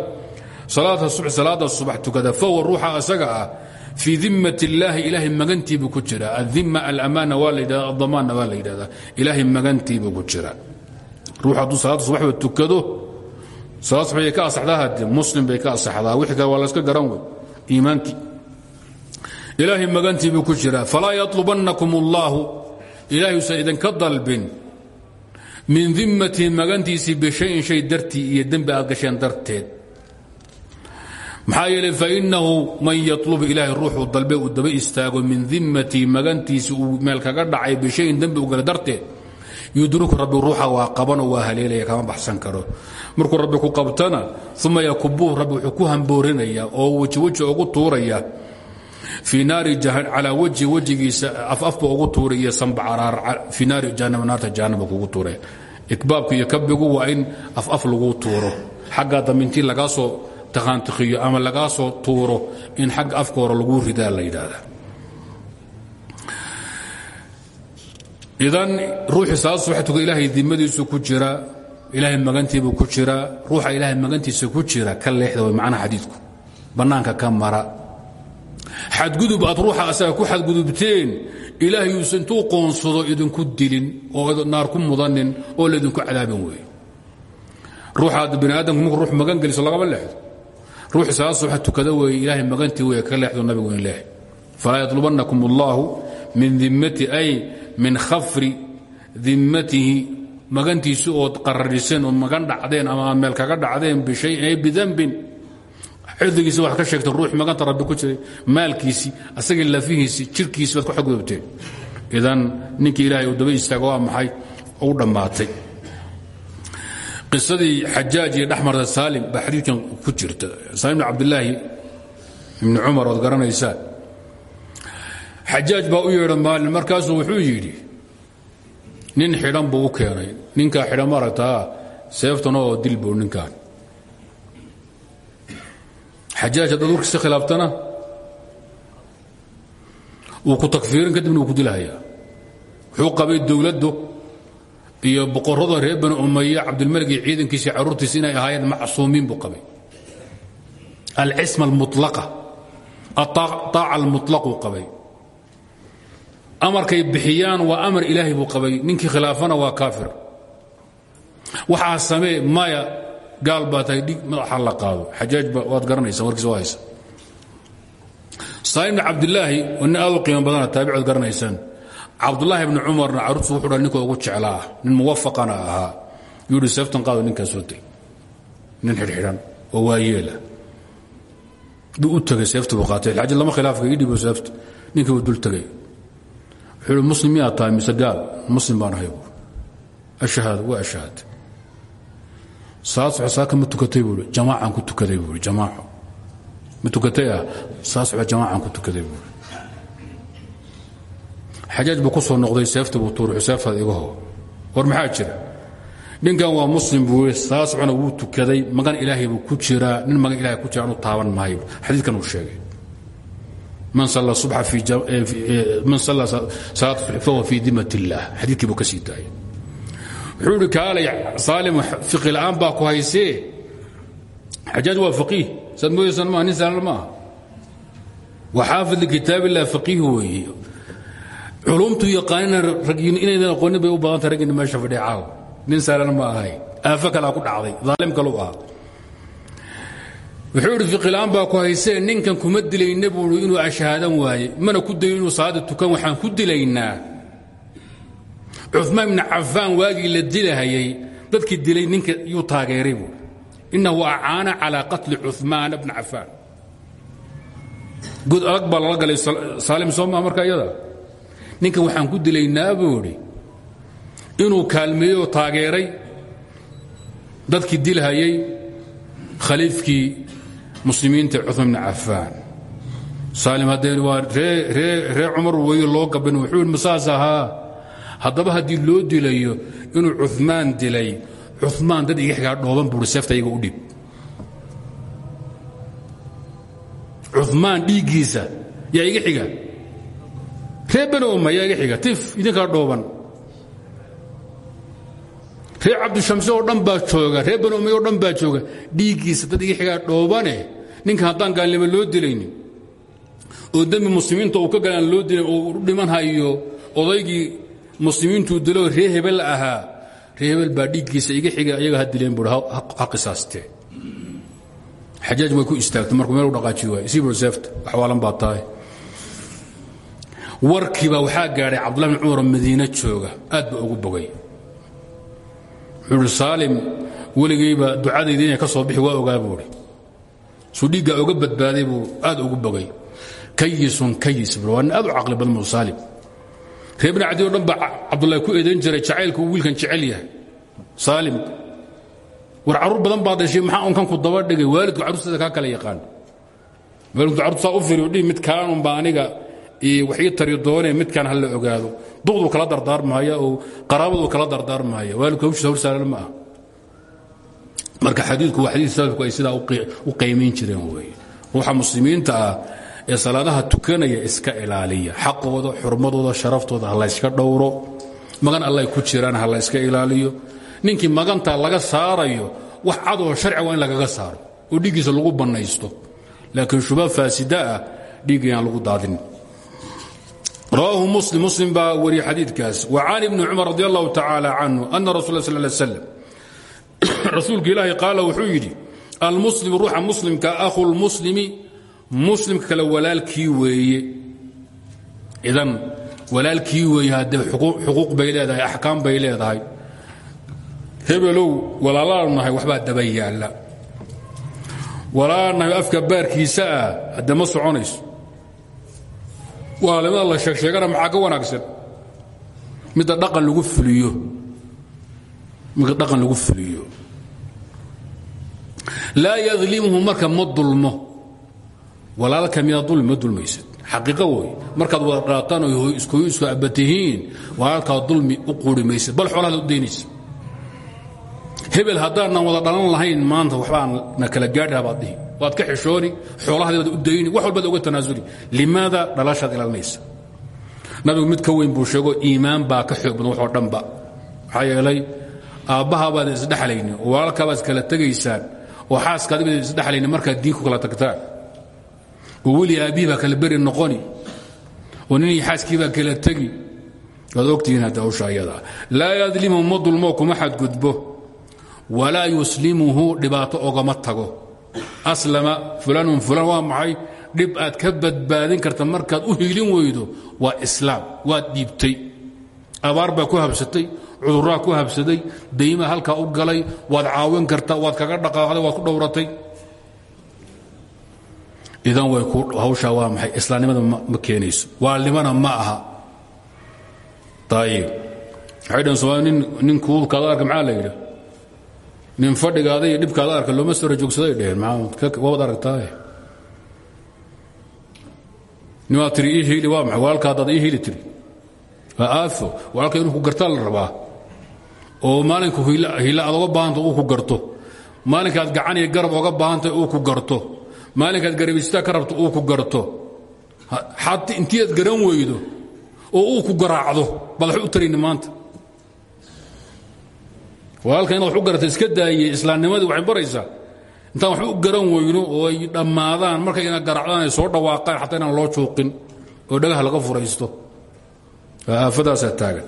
salaata subxi salaada subax tukada fahuwa ruuxa asaga ah fii dimat illaahi ilaahay magantiibuu ku jira. Adima alamaana waa la yidhahda adamaanna waa la yidhahdaa ilaahay magantiibuu ku jira. Ruux hadduu salaada subaxba tukado salaad subax bay ka asaxdaa hadde muslim bay ka asaxdaa. Wixii kale waa la iska garan wey. Iimaankii ilaahay magantii buu ku jiraa falaa yalubannakum اllaahu ilaahayuusan idinka dalbin. Min dimatihi magantiisii bishayin shay dartii iyo dembi aad gasheen darteed. Maxaa yeeley man yatlub ilaahay ruuxuu dalbe uu daba istaago min dimatihi magantiisi uu meel kaga dhacay bishayin dembi u gala darteed yudriku rabbi ruuxa waa qabanoo waa haleelaya kama baxsan karo. Markuu rabbi ku qabtana uma yakubuuh rabbi ku hamboorinaya oo wejiweji ugu tuuraya fii naari calaa wajhi wejigiisa afafba ugu tuuraya sanbacaraar fii naari jahannama naarta jahannama kugu tuuraya ikbaabku iyo kabigu waa in afaf lagu tuuro. Xagga damintii lagaa soo taqaantiqiyo ama lagaa soo tuuro in xagga afka hore lagu ridaa la yidhaahda idan ruuxii salaad subax tuka ilaahay dimadiisu ku jira ilaahay magantiibuu ku jira ruuxa ilaahay magantiisa ku jira ka leexda way macnaha bannaanka ka mara xadgudub aad ruuxa asaga ku xadgudubteen ilaahay yuusan intuu qoonsado idinku dilin oo naar ku mudanin oo laydinku cadaabin weeye ruuxaad bani aadamku marku ruux magan geliso lagama leexdo. Ruuxi salaad subax tukada weeye ilaahay magantii weeye ka leexdo nabigu in leex falaa yatlubannakum allahu min dimmati ay min khafri dimmatihi magantiisi ood qarariseen oo magan dhacdeen ama meel kaga dhacdeen bidambin cirdigiisi waxad ka sheegteen ruux maganta rabbi ku jiray maalkiisii asagii lafihiisii jirkiisi baad ku xadgudubteen idan ninkii ilaahay uu daba istaago waa u dhammaatay. Qisadii xajaaj iyo dhexmarta saalim baa ku jirta. Saalim bn cabdilaahi ibni cumar xajaaj baa u yeedha maalin markaasuu wuxuu yidhi nin xidhan buu u keenay. Ninkaa xidhan maaragtaa seeftan oo dil ninkaan xajaaj haddaad warkiisa khilaaftana wuu ku takfiirin kadibna wuu ku dilhayaa wuxuu qabay dowladdu iyo boqorrada reer bani umaya cabdilmalik iyo ciidankiisi carruurtiisi inay ahaayeen macsuumiin buu qabay alcisma almulaqa aaaca almutlaquu qabay amarkay bixiyaan waa amar ilaahay buu qabay khilaafana waa kaafir waxaa samee maya gaal baa tahay dhig madaxa la qaado. Xajaaj ba waad garanaysa warkiisa waa haysa. Saalim bn cabdilaahi oo nin aad u qiimo badana taabicood garanaysaan. Cabdulaahi bni cumarna carruurtu wuxuu dha ninka ugu jeclaa nin muwafaqana ahaa yuu hi seeftan qaado ninkaa soo teg nin xidhxidhan oo waayeela. Buu u tegay seefta buu qaatay. Xaji lama khilaafka ii dhibo seefta. Ninkii buu dul tegay wuxuu hi muslim miyaa tahay mise gaal? Muslim baan ahay buui ashahaad waa ashahaad salaad soco saaka ma tukatay buui jamaacaan ku tukaday buui jamaaco. Ma tukatay ah? Salaad soco jamaacaan ku tukaday buui xajaaj buu ku soo noqday seefta buu tuuri seeftaad iga ho war maxaa jira? Ninkan waa muslim buu salaad socona wuu tukaday magan ilaahay buu ku jiraa nin magan ilahay ku jira anu taaban maayo xadiidkan uu sheegay. Man salla subxa man salla salaat subxi fahuwa fii dimat illaah xadiidkii buu ka wuxuu ihi kaalay saalim fiqi la'aan baa ku haysee xajaaj waa faqiih saad moodaysaan maaha nin saalan maaha waa xaafid likitaab illah faqiih weeye culumtu yaqaanina inaydan aqoonin bay u badantay raggiina meesha fadhiya caaw nin saalan ma ahay. Aafo kalaa ku dhacday daalim kaluu ahaa. Wuxuu idhi fiqila'aan baa ku haysee ninkan kuma dilayna buui inuu ashahaadan waaye. Mana ku dayo inuu salaada tukan waxaan ku dilaynaa cumaan ibni cafaan waagii la dilahayay dadkii dilay ninka yuu taageeray buui innahu acaana calaa qatli cumaana bni cafaan god adag baa lala galay saalim iyada? Ninkan waxaan ku dilaynaa buu idhi inuu kaalmeeyey taageeray dadkii dilhayay khaliifkii muslimiinta cumaan bni cafaan saalim haddee waa ree cumar weeye loo gaban wuxuu yidhi haddaba haddii loo dilayo inuu cumaan dilay cumaan dad iga xigaa dhooban buui seefta u dhib. Cumaan dhiiggiisa yaa iga xiga. Reer bani umaya iga xiga. Tif idinkaa dhooban. Reer cabdishamse oo dhan baa jooga. Reer bani oo dhan baa jooga. Dhiiggiisa dad iga xigaa dhoobane ninka haddaan gaalnimo loo dilaynin oo dembi muslimiinta uu ka galaan loo dilay oo dhiman hayo odaygii muslimiintuu dilo ree hebel ahaa ree iga xiga iyaga ha dileen buui ha qisaastee. Ku istaagtay markuu meel u dhaqaaji waay. Sibrosefta waxwaalan baa tahay. Warkiiba waxaa gaadhay cabdullahi bin cumar madiine jooga. Aad ba ugu bogay. Wuxuu uhi saalim weligayba ka soo bixi waa ogaa buuhi suu dhiiggaa badbaaday buu aad ugu bogay. Kayisun kayis buu waa aad u caqli badan buu reer bni cadi o dhan baa cabdullahi ku eedayn jiray jacaylku uu wiilkan jecel yahay. Saalim. War carruur badan baa dhashay maxaa unkan ku daba dhigay? Waalidku carruurteeda kaa kala yaqaan. Waalidku carruurta saa u firiyo dhihi mid kaanunba aniga wax ii tari doonee midkaan ha la ogaado duqduu kala dardaarmahaya oo qaraabaduu kala dardaarmahaya waalidku hawshiisa hawl saalan ma ah marka xadiidku waa xadiid salafku ay sidaa u qaymayn jireen weeye. Ruuxa muslimiinta ah ee salaadaha tukanaya iska ilaaliya. Xaqooda xurmadooda sharaftooda ha layska dhowro. Magan allay ku jiraan ha layska ilaaliyo. Ninkii maganta laga saarayo wax cadoo sharci waa in saaro. Oo dhiiggiisa lagu bannaysto. Laakiin shuba faasida ah lagu daadin. Rawaahu muslim. Muslim baa wariye xadiidkaas. Wa can ibni cumar radi allahu tacaala canhu ana rasul sl ly slam rasuulka ilaahi qaala wuxuu yidhi almuslim ruuxa muslimka ahu lmuslimi muslimka kale walaalkii weeye. Idan walaalkii weeye haddee xuquuq bay leedahay axkaam bay leedahay. Hebelow walaalaan nahay daba yaalla. Walaalaan nahay afka baarkiisa ah ma soconayso. Waalimada la sheegsheegana maxaa ka wanaagsan? Midda dhaqan lagu fuliyo. Midda dhaqan lagu fuliyo. Laa yadlimhu marka ma walaalka miyaa dulmi ma dulmaysid. Xaqiiqo wey markaad wada dhaataan oo iskoyu isku abatihiin walaalkaa dulmi u quuri bal xoolahaad u daynaysa hebel haddaanan wada dhalan lahayn maanta waxbaan kala dhihi waad ka xishooni xoolahaadi u dayni wax walbaad oga tanaasuli. Limaada dhalashaad ilaalinaysa? Nabigu mid ka weyn buu sheego iimaan baa ka xoog badan waxoo dhanba. Maxaa yeelay aabbaha baad isdhexlaynin oo walaalkaa baad iskala tegaysaan oo xaaskaadi baad isdhexlaynin markaad diinku kala tagtaan oo weli aabbihii baa kala beri noqoni. Oo ninii xaaskii baa kala tegi waad ogtihiin hadda hawsha ayadaa laa yadlimu ma dulmo kuma xadgudbo. Walaa yuslimuhu dhibaato ogama tago. Aslama fulanun fulan waa maxay? Dhib aad ka badbaadin karta markaad u hiilin weydo waa islaam. Waad dhiibtay. Abaar baa ku habsatay cudurraa ku habsaday daymaa halkaa u galay waad caawin kartaa waad kaga dhaqaaqday waad ku dhowratay idan way hawshaa waa maxay? Islaamnimada ma keenayso. Waalnimana ma aha. Ayib waxay dhaheen somaali nin kuubkaada arka maxaa la yidhi? Nin fadhigaada iyo dhibkaada arka looma sora joogsaday dheheen waabad aragtaaye nimaa tiri ii hiili waa maxay? Walaalka haddaad ii hiili tiri. Waa aafo. Inuu gartaa la rabaa. Oo maalinku hiila aad oga baahanta uu ku garto. Maalinkaad gacan iyo garab oga baahantay uu ku garto maalinkaad garabistaa ka rabto uu ku garto. Intii aad garan weydo oo uu ku garaacdo baad wax u tarayni maanta. Walaalka wax u garata iska daayey islaamnimadii waxay baraysaa intaan waxba u garan weyno oo ay dhammaadaan markay ina garacdaan ay soo dhawaaqaan xataa inaan loo juuqin oo dhagaha laga furaysto. Aafadaasaa taagan.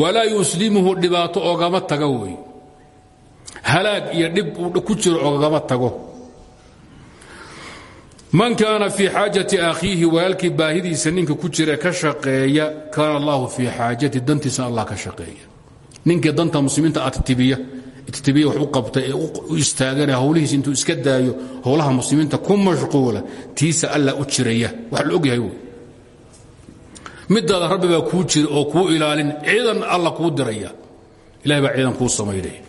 Walaa yuslimuhu dhibaato ogama taga wey. Halaag iyo dhib ku jiro ogama tago man kaana fii xaajati akhiihi walaalkii baahidiisa ninka ku jira ka shaqeeya kaana allahu fii xaajati dantiisana allah ka shaqeeya. Ninkii danta muslimiinta attibiya ittibiya wax u qabta istaagana howlihiis intuu iska daayo howlaha muslimiinta ku mashquula tiisa allah u jiraya. Wax la ogyahay wey midaada jira oo kuu ilaalin ciidan alla kuu diraya. Ilahay baa ciidan kuu samaynaya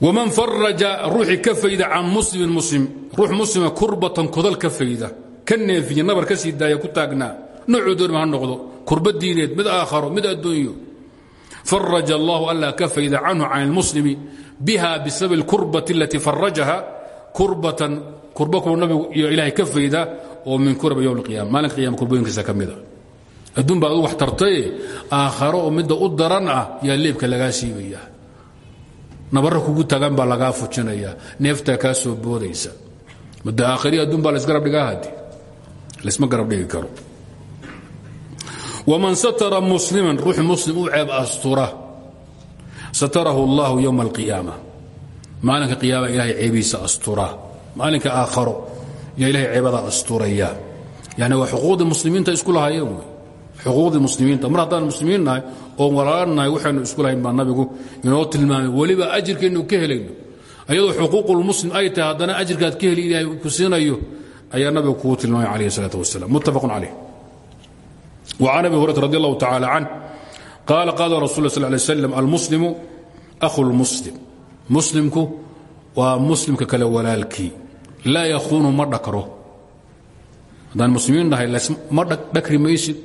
waman faraja ruuxii ka fayda can muslimin muslim ruux muslima kurbatan kodal ka fayda ka neefiya nabar ka sii daaya ku taagnaa noocuu doonima ha noqdo kurba diineed mid aakharo mid adduunyo faraja allahu alla ka fayda canhu can ilmuslimi biha bisabab اlkurbati alatii farajaha kurbatan kurba kuu nabigu iyo ilaahay ka fayda oo min kurba ywm اlqiyama maalinka qiyama kurbooyinkiisa ka nabarra kugu tagan baa lagaa fujinaya. Neeftaa kaa soo boodaysa. Muddo aakhiriya adduun baa laysgarab dhigaa hadi laysma garab dhigi karo. Waman satara musliman ruux muslim u ceeb astura. Satarahu allahu yowma alqiyaama. Maalinka qiyaama ilahay ceebiisa astura. Maalinka aakharo yaa ilahay ceebadaa asturaya. Yani waa xuquuqdii muslimiinta isku lahaayeen xuquuqdii muslimiinta mar haddaan muslimiin nahay oon walaalanahay waxaanu isku lahayn baa nabigu inoo tilmaamay weliba ajirkeennu ka helayno. Ayadoo xuquuqulmuslim ay tahay haddana ajirkaad ka heli ilahay ku siinayo ayaa nabigu kugu tilmaamay calayh isalaat wasalam muttafaqun calayh. وcan abi hurayra radi allahu tacala can qaala qaala rasul sl lay slam almuslimu ahu lmuslim muslimku waa muslimka kale walaalkii. Laa yakuunu ma dhakro. Haddaan muslimiin nahay ma dhakri maysid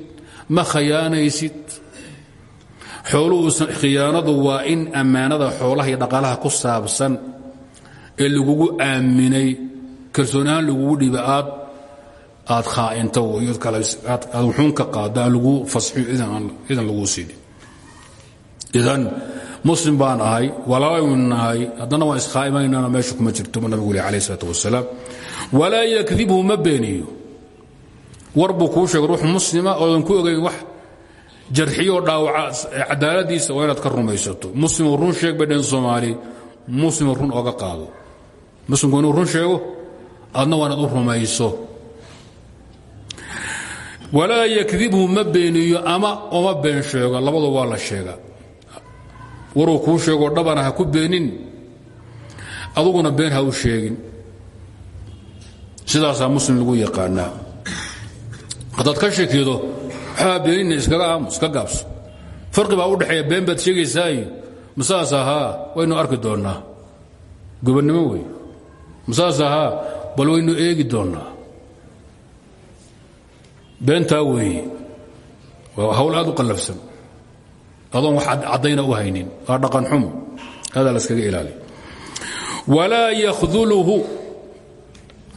ma khayaanaysid xooluhuusan khiyaanadu waa in ammaanada xoolaha iyo dhaqaalaha ku saabsan ee lagugu aaminay kalsoon ahaan lagugu dhiba aad aad khaainto aad wuxuun ka qaado aan lagu fasxiyo idan laguu siidhin idan muslim baan ahay walaalaynu nahay haddana waan iskhaa'imaynana meesha kuma jirto bu nabigu leh alayh isalaat wasalaam walaa yakdibhu ma beeniyo war buu kuu sheegay ruux muslima oodan ku ogayn wax jarxiyoo dhaawaca cadaaladiisa waa inaad ka rumaysato. Muslimu run sheeg bay dheen soomaali. Muslimu run oga qaado. Muslimku inuu run sheego adna waa inaad u rumayso. Walaa yakdibhu ma beeniyo ama oma been sheego. Labadu waa la sheega. Waruu kuu sheegoo dhabana ha ku beenin. Aduguna been ha u sheegin. Sidaasaa muslim lagu yaqaanaa haddaad ka shekido waxaa beenina iskaga aamus ka gaabso. Farqi baa u dhexeeya been baad sheegaysaayo masaas waynu arki doonnaa. Gobonnimo wey. Masaas bal waynu eegi doonnaa. Beentaa weeye waa hawl aad u qallafsan. Adoon wax caddayna u haynin waa dhaqan xumo adaa laskaga ilaaliya walaa yakhduluhu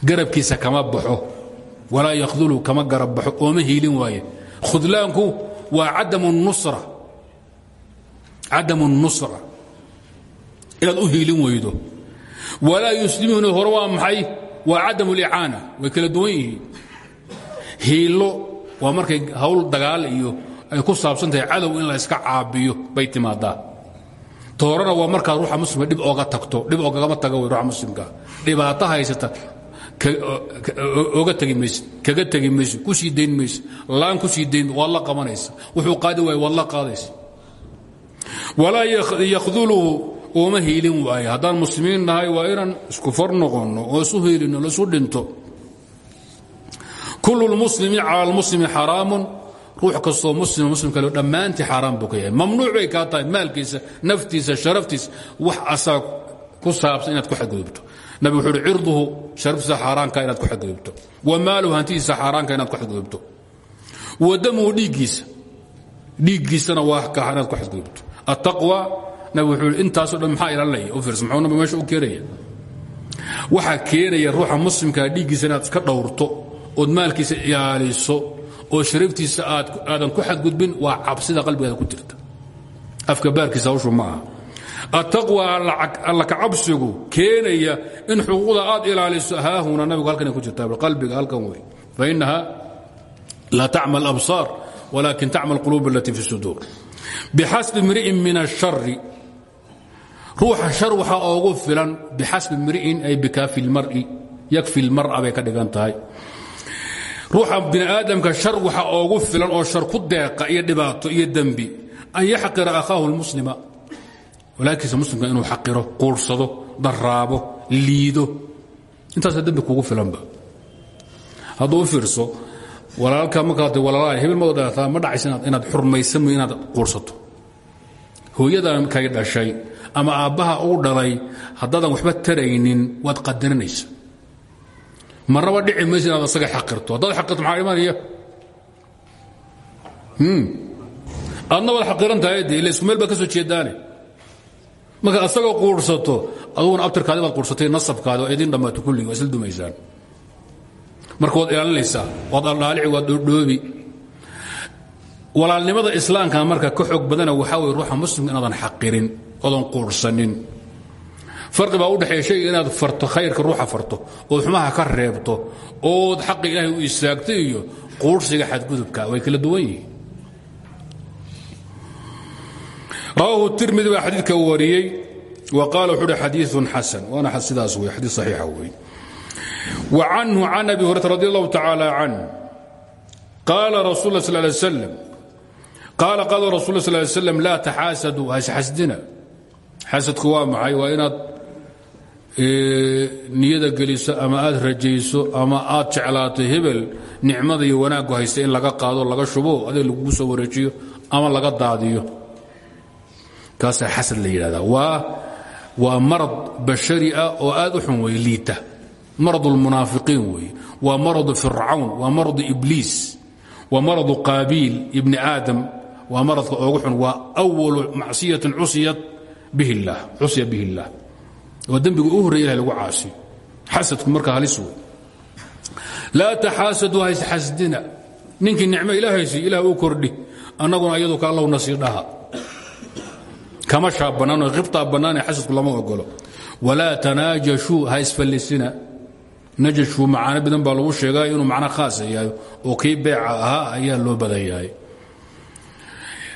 garabkiisa kama baxo walaa yakhduluhu kama garab baxo ooma hiilin waaye. Khudlaanku waa cadamu nusra. Cadamu nusra. Inaad u hiilin weydo. Walaa yuslimuhuna hore waa maxay? Waa cadamu licaana. Way kala duwan yihiin. Hiilo waa markay hawl dagaal iyo ay ku saabsan tahay cadow in la iska caabiyo bay timaadaa. Toorana waa markaad ruuxa muslimka dhib oga tagto dhib ogagama haysata oga tegi maysid kaga tegi maysid ku sii dayn maysid laan ku sii dayn waad la wuxuu qaadi waaya waad la qaadaysa. Walaa ooma hiilin waaye. Haddaan muslimiin nahay waa inaan isku far noqonno oo isu hiilinno laisu dhinto. Kul lmuslimi cala lmuslimi xaraamun. Ruux kastoo muslima muslim kale dhammaantii xaaraan buu ka yahay. Mamnuuc bay tahay maalkiisa naftiisa sharaftiisa wax asaga ku saabsan inaad ku xadgudubto nabig wuxuu uhi cirduhu sharaftiisa xaaraanka inaad ku xadgudubto wa maaluhu hantidiisa xaaraanka inaad ku xadgudubto. Wa damuhu dhiiggiisa dhiiggiisana waa kaha inaad ku xadgudubto. Attaqwa nabig wuxuu ihi intaasoo dhan maxaa ilaalinaya u fiirsa muxuu nabigu meesha u keenaya? Waxaa keenaya ruuxa muslimkaa dhiiggiisa inaad iska dhowrto ood maalkiisa ilaaliso oo sharaftiisa aadan ku xadgudbin waa cabsida qalbigaada ku jirta. Afka baarkiisa hawshu ma aha attaqwa alla ka cabsigu keenaya in xuquuqda aad ilaaliso. Haahuna nabigu halkan ku jirtaa qalbiga halkan wey fainaha laa tacma absaar walakin tacma alquluub alatii fi suduur bixasbi mri'in min ashari ruuxa shar waxaa oogu filan bixasbi mri'in ay bikaafi lmari. Yakfi lmar'a bay ka dhigan tahay. Ruuxa bini aadamka shar waxa oogu filan oo shar ku deeqa iyo dhibaato iyo dembi an yaxqira akhaahu lmuslima walaalkiisa muslimka inuu xaqiro quursado daraabo liido. Intaasa dembi kugu filanba. Hadduu u fiirso walaalka markaad walaalaha hebel mado dhalataa ma dhacaysa inaad xurmaysan mo inaad quursato. Hooyadan kay dhashay ama aabbaha uu dhalay haddaadan waxba taraynin waad qadarinaysa. Marnaba dhici maysa inaad asaga xaqirto. Haddaad xaqirto maxaa imanaya aadna waad xaqiran tahay de ila isku meel baad marka asagoo quursato aduguna abtirkaadi baad quursatay nasabkaadi oo idin dhammaato kulligii waa isla dumaysaan. Marka waad ilaalinaysaa waad aldhaalici waad dhoodhoobi. Walaalnimada islaamka marka ka xoog badana waxaa weye ruuxa muslimka inaadan xaqirin oodan quursanin. Farqi baa u dhexeeya inaad farto khayrka ruuxa farto ood xumaha ka reebto ood xaqi ilaahay u istaagto iyo quursiga xadgudubka way kala duwan yihiin rawaahu tirmidi baa xadiidka wariyey. Wa qaala wuxuu uhi xadiiun xasan. Waana sidaas wey xadiis saxiixa wey wa canhu can abi hurayra radi allahu tacaala can. Qaala rasul la sl lay slam qaala qaala rasul la sl lay slam laa taxaasaduu hasxasdina xasadku waa maxay? Niyada geliso ama aad rajayso ama aad jeclaato hebel nicmada iyo wanaaggu haysta in laga qaado laga shubo adig lagugu soo wareejiyo ama laga daadiyo kaasaa xasad la yidhahda waa marad bashari ah oo aad u xun wey liita. Maradu lmunaafiqiin weeye. Waa maradu fircawn waa maradu ibliis waa maradu qaabiil ibni aadam waa maradka oogu xun waa awalu usiya bihi اllah waa dembiga u horreya lagu caasiyo xasadku marka halis wey laa taxaasadu haysxasdina ninkii nicmo ilaahaysii ilah u kordhi. Annaguna iyadu kaallow nasii dhaha kama shaab bannaan oo khibtaa bannaanee xasadku lama ogolo. Walaa tanaajashuu ha isfallisina. Najashku macaano badan baa lagu sheegaa inuu macno khaasa yahay oo kii beeca ayaa loo badan yahay.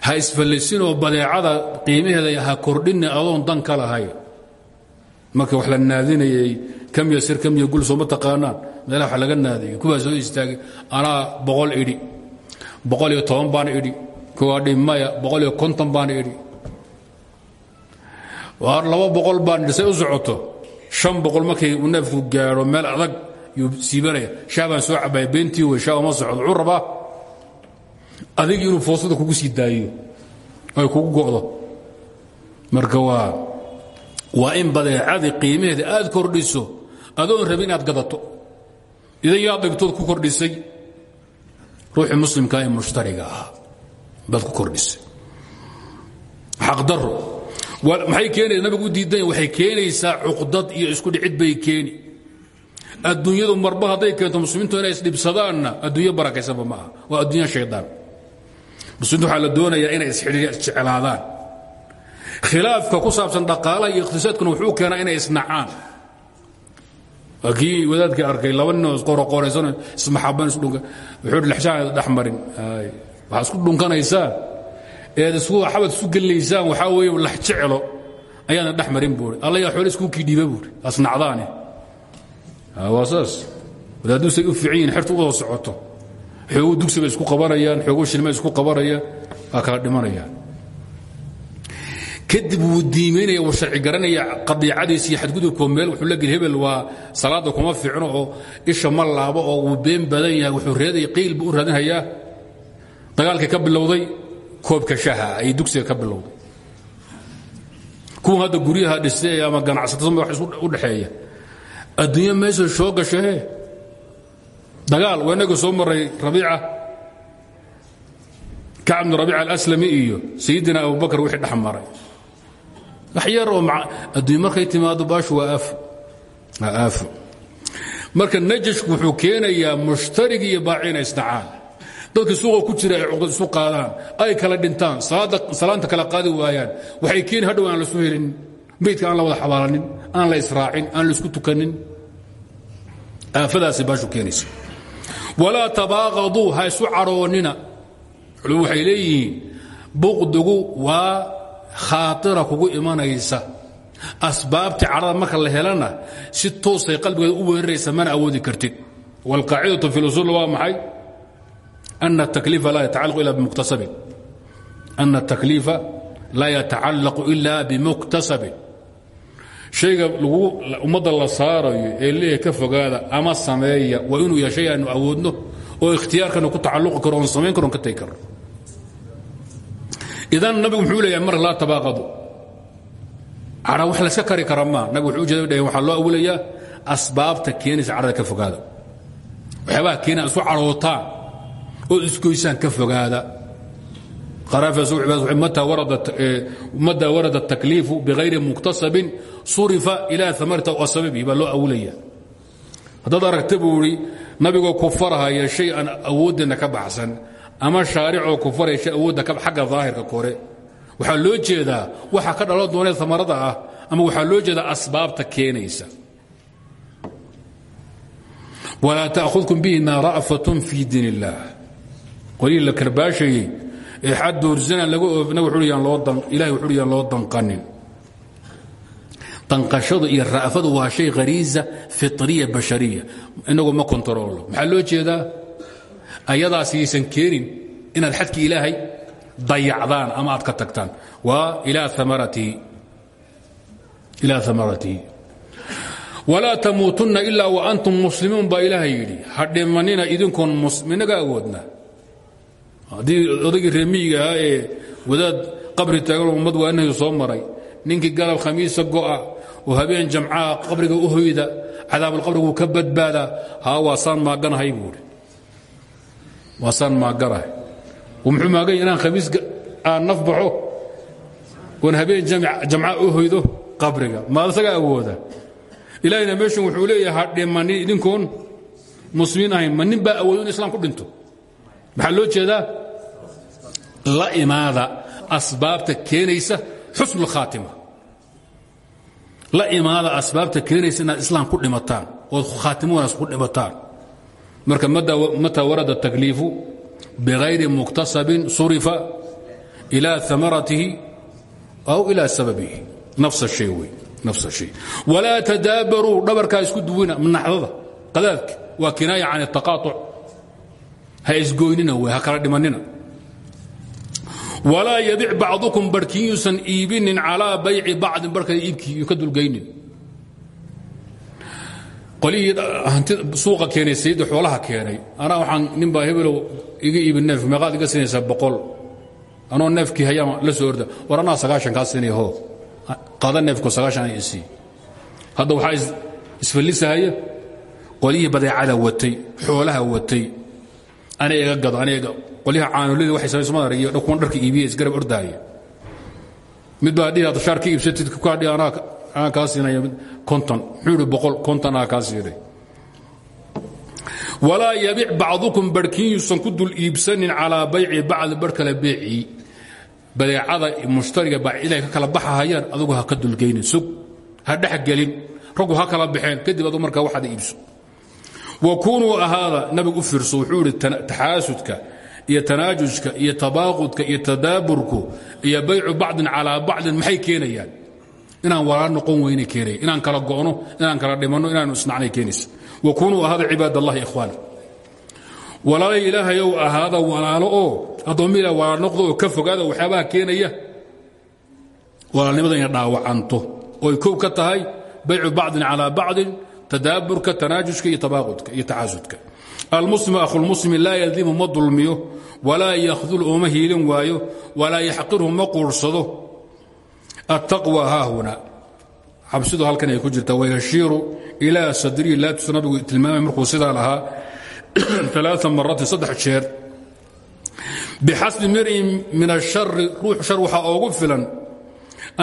Ha isfallisinoo badeecada qiimaheeda ha kordhinni adoon dan ka lahay. Marka wax la naadinayay kamya sir kamya gul sooma taqaanaan. Meelaha wax laga naadiyay kuwaa soo istaagay? Anaa boqol idhi. Boqol iyo toban baan idhi. Kuwaa dhi maya boqol iyo konton baan idhi laba boqol baan idhi say u socoto shan boqol markay neefku gaadho meel adag yuu siibanaya shaa soo cabaya beentii wey shaa uma socdo. Wuxuu rabaa adig inuu foosada kugu sii daayo ay kugu go'do. Marka waa waa in badeecadii qiimaheeda aad kordhiso adoon rabin inaad gadato. Idan yaa dhibtood ku kordhisay ruuxii muslimka ee mushtariga ahaa baad ku kordhisay. Xaqdaro keenaysa nabigu diidan waxay keenaysaa cuqdad iyo isku dhicid bay keeni. Adduunyadu marba hadday keento muslimiintu inay isdhibsadaanna adduunyo barakaysanba ma aha. Waa adduunya shaydaan muslimiintu waxaa la doonayaa inay isjeclaadaan khilaafka ku saabsan dhaqaalaha iyo iqhtisaadkuna wuxuu keenaa inay isnacaan. Waa kii wadaadkii arkay laba ninoo isqoroqoraysan ismaxaban isdhunka wuxuu lexshaan dhexmarin. Waxaa isku dhunkanaysaan eed xabad isu gelinaysaan waxaa weeye lax jecelo ayaana dhex marin buuri. Alla yaa xoole iskuu kii dhiiba buuri. Asnacdaane waa saas. Wadaadusay u fiican yihiin xertu u wada socoto. Xoogu dugsiba isku qabanayaan xoogu shilma isku qabanayaan waa kala dhimanayaan. Kadib wuu diimaynaya wuu sharci garanaya qadiicadiis iyo xadgudubkoo meel wuxuu la geli hebel waa salaadda kuma fiicno oo isha ma laabo oo wuu been badan yahay wuxuu reedaya qiil buu u raadinhayaa ka bilowday koobka shaha ay dugsiga ka bilowday. Kuwa hadda guryaha dhistay ama ganacsatada wax u dhexeeya. Adduunya meesha soo gashahe dagaal waa inaga soo maray rabiica kacb bnu rabiica alaslami iyo sayidina abubakar wixii dhex maray. Wax yar markay timaado baashu waa aafo marka najashku wuxuu keenayaa mushtarigi iyo baaci inay dadka suuqa ku jira ay cuqdad isu qaadaan ay kala dhintaan. Salaanta kala qaadi waayaan. Waxay keeni hadhow aan lasu helin. Meydka aan la wada xabaalanin aan la israacin aan la isku tukanin. Aafadaasay baashu keenaysa. Walaa tabaaqaduu ha isu caroonnina culum waxay leeyihiin khaatira kugu imanaysa. Asbaabtii cadhada marka la helana si toosay qalbigeeda u weeraraysa mana awoodi kartid. Wاlqaacidatu fi اlusul waa maxay ana الtakliifa laa yatacalaqu ila bimuktasabin ana الtakliifa laa yatacallaqu ila bimuktasabin shayga lagu ummadda la saarayo ee leeyahay ka fogaada ama sameeya waa inuu yahay shay aanu awoodno oo ikhtiyaarkanu ku tacalluqi karo oon samayn karo on ka tegi karo idan nabigu muxuu leeyahay mar laa tabaaqadu cadha wax layska kari kara maa nabig wuxuu ujeeda dhaheen waxaa loo awulayaa asbaabta keenaysa cadhada ka fogaada waxyaabaha keenaa isu cadhootaan ood isgoysaan ka fogaada. Mataa warada takliifu bihayri muktasabin surifa ilaa amarta asababi baa loo awlaya haddaad aragta buu idhi ku farhaya shay aan awooddeenna ka baxsan ama shaaricoo ku faraya hay awoodda xagga daahirka kore waxaa loo jeedaa waxa ka dhalo doonee amarada ah ama waxaa loo jeedaa asbaabta keenaysa. Walaa takhudkum bihima ra'fatun fii diin qolihii la karbaashayey ee xad doorsana laga oofna ilahay wuxuu yaan loo danqanin. Danqashadu iyo ra'fadu waa shay khariisa fitriya bashariya inagu ma kontaroolo maxaa loo jeedaa? Ayadaas yaysan keenin inaad xadkii ilaahay dayacdaan ama aad ka tagtaan. Waa ilaa amaratihi walaa tamuutunna ilaa wa antum muslimuun baa ilaahay yidhi ha dhimanina idinkoon inaga awoodna haddii odaygii reemiyiga ahaa ee wadaad qabri taagan ummad waanayu soo maray ninkii galab khamiisa go'a oo habeen jamcaha qabriga u hoyda cadaabulqabriguu ka badbaadaa haa waasaan maaganahay buui waasaan maaganahay muxuu maaganya inaan khamiis aan naf baxo? Habeen jamca u hoydo qabriga. Maad isaga awooda. Ilaahayna meeshan wuxuu leeyahay ha idinkoon muslimiin ahayn ma baa awoodo in islam ku dhinto maxaa loo jeedaa? La imaada asbaabta keenaysa xusn khaatima. La imaada asbaabta keenaysa inaad islaam ku dhimataan ood khaatimo wanaas ku dhimataan. Marka mataa warada takliifu bigayri muktasabin surifa ilaa amaratihi aw ilaa sababihi. Nafs shay wey nafs shay. Walaa tadaabaruu dhabarkaa isku duwina manaxdada qadaadka waa kinaaya can اtaqaaطuc ha isgoynina wey ha kala dhimanina. Walaa yabic bacdukum barhkin yuusan iibinin calىa bayci bacdin barhkada iibkii ka dulgaynin. Qolihii suuqa keenay sayidda xoolaha keenay. Anaa waxaan ninbaa hebelow iga iibin neef meeqaad iga siinaysaa boqol. Anoo neefkii hayaan la soo orda. War anaa sagaashan kaa siinaya ho qaada neefku sagaashan ay isii. Hadda waxaa isfallisahaya qolihii badeecada watay xoolaha watay ana iga gado ana iga qolyaha caanulidii waxay samayn somaar iyo kuwan dharka iibiya isgarab ordaaya mid baa dhihi shaar ka iibsatid kaa dhihi anaa anaa konton muxuu boqol konton aa kaa siinay walaa yabic bacdukum barhkiin yuusan ku dul iibsanin calaa bayci bacdi barh kale beecii badeecada mushtariga baaciday ka kala baxahayaan adugu ha ka dulgaynin sug ha dhexgelin raggu ha kala baxeen kadib adu markaa waxaad iibso wa kunuu ahaada nabigu u fiirso wuxuu idhi taxaasudka iyo tanaajujka iyo tabaaqudka iyo tadaaburku iyo baycu bacdin calaa bacdin maxay keenayaan? Inaan walaal noqon weyne keenaya inaan kala go'no inaan kala dhimanno inaanu isnacnay keenaysa. Wa kunuu ahaada cibaad allahi ikhwaana walaalay ilaahayow ahaada walaalo oo addoommida walaal noqdo oo ka fogaada waxyaabaha keenaya. Walaalnimada inay dhaawacanto oy kow ka tahay baycu bacdin calaa bacdin tadaaburka tanaajuska iyo tabaaqudka iyo taxaasudka almuslimu akhulmuslimi laa yaldimu ma dulmiyo walaa yakhdul uma hiilin waayo walaa yaxqirhu ma quursado attaqwa haahuna xabsidu halkan ay ku jirta wayashiiru ilaa sadrihi laabtiisu nabigu tilmaamay markuu sidaa lahaa aa maraatin saddex jeer bixasbi mirin min ashari ruux shar waxaa oogu filan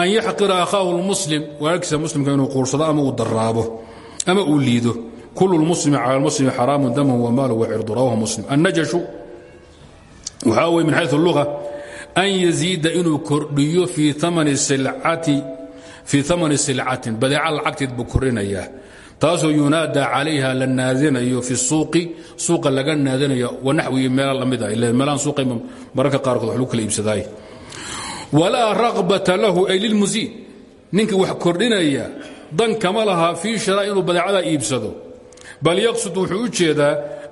an yaxqira akhaahu lmuslim walaalkiisa muslimka inuu quursado ama uu daraabo ama uu liido. Kul lmuslimi cala lmuslimi xaraamu damhu wamaalu wacirdu rawahu muslim. Annajashu waxaa weye min xayu luga an yaziida inuu kordhiyo fii amani silcatin badeeca lacagteed buu korinayaa. Taasoo yunaada calayha la naadinayo fi suuqi suuqa laga naadinayo wanaxwii meela la mid ah ila meelahan suuqa mararka qaarkood wax lagu kala iibsadaay. Walaa raqbata lahu ay lilmusiid ninkii wax kordhinaya dan kama laha fii shara inuu badeecada iibsado. Bal yaqsud wuxuu u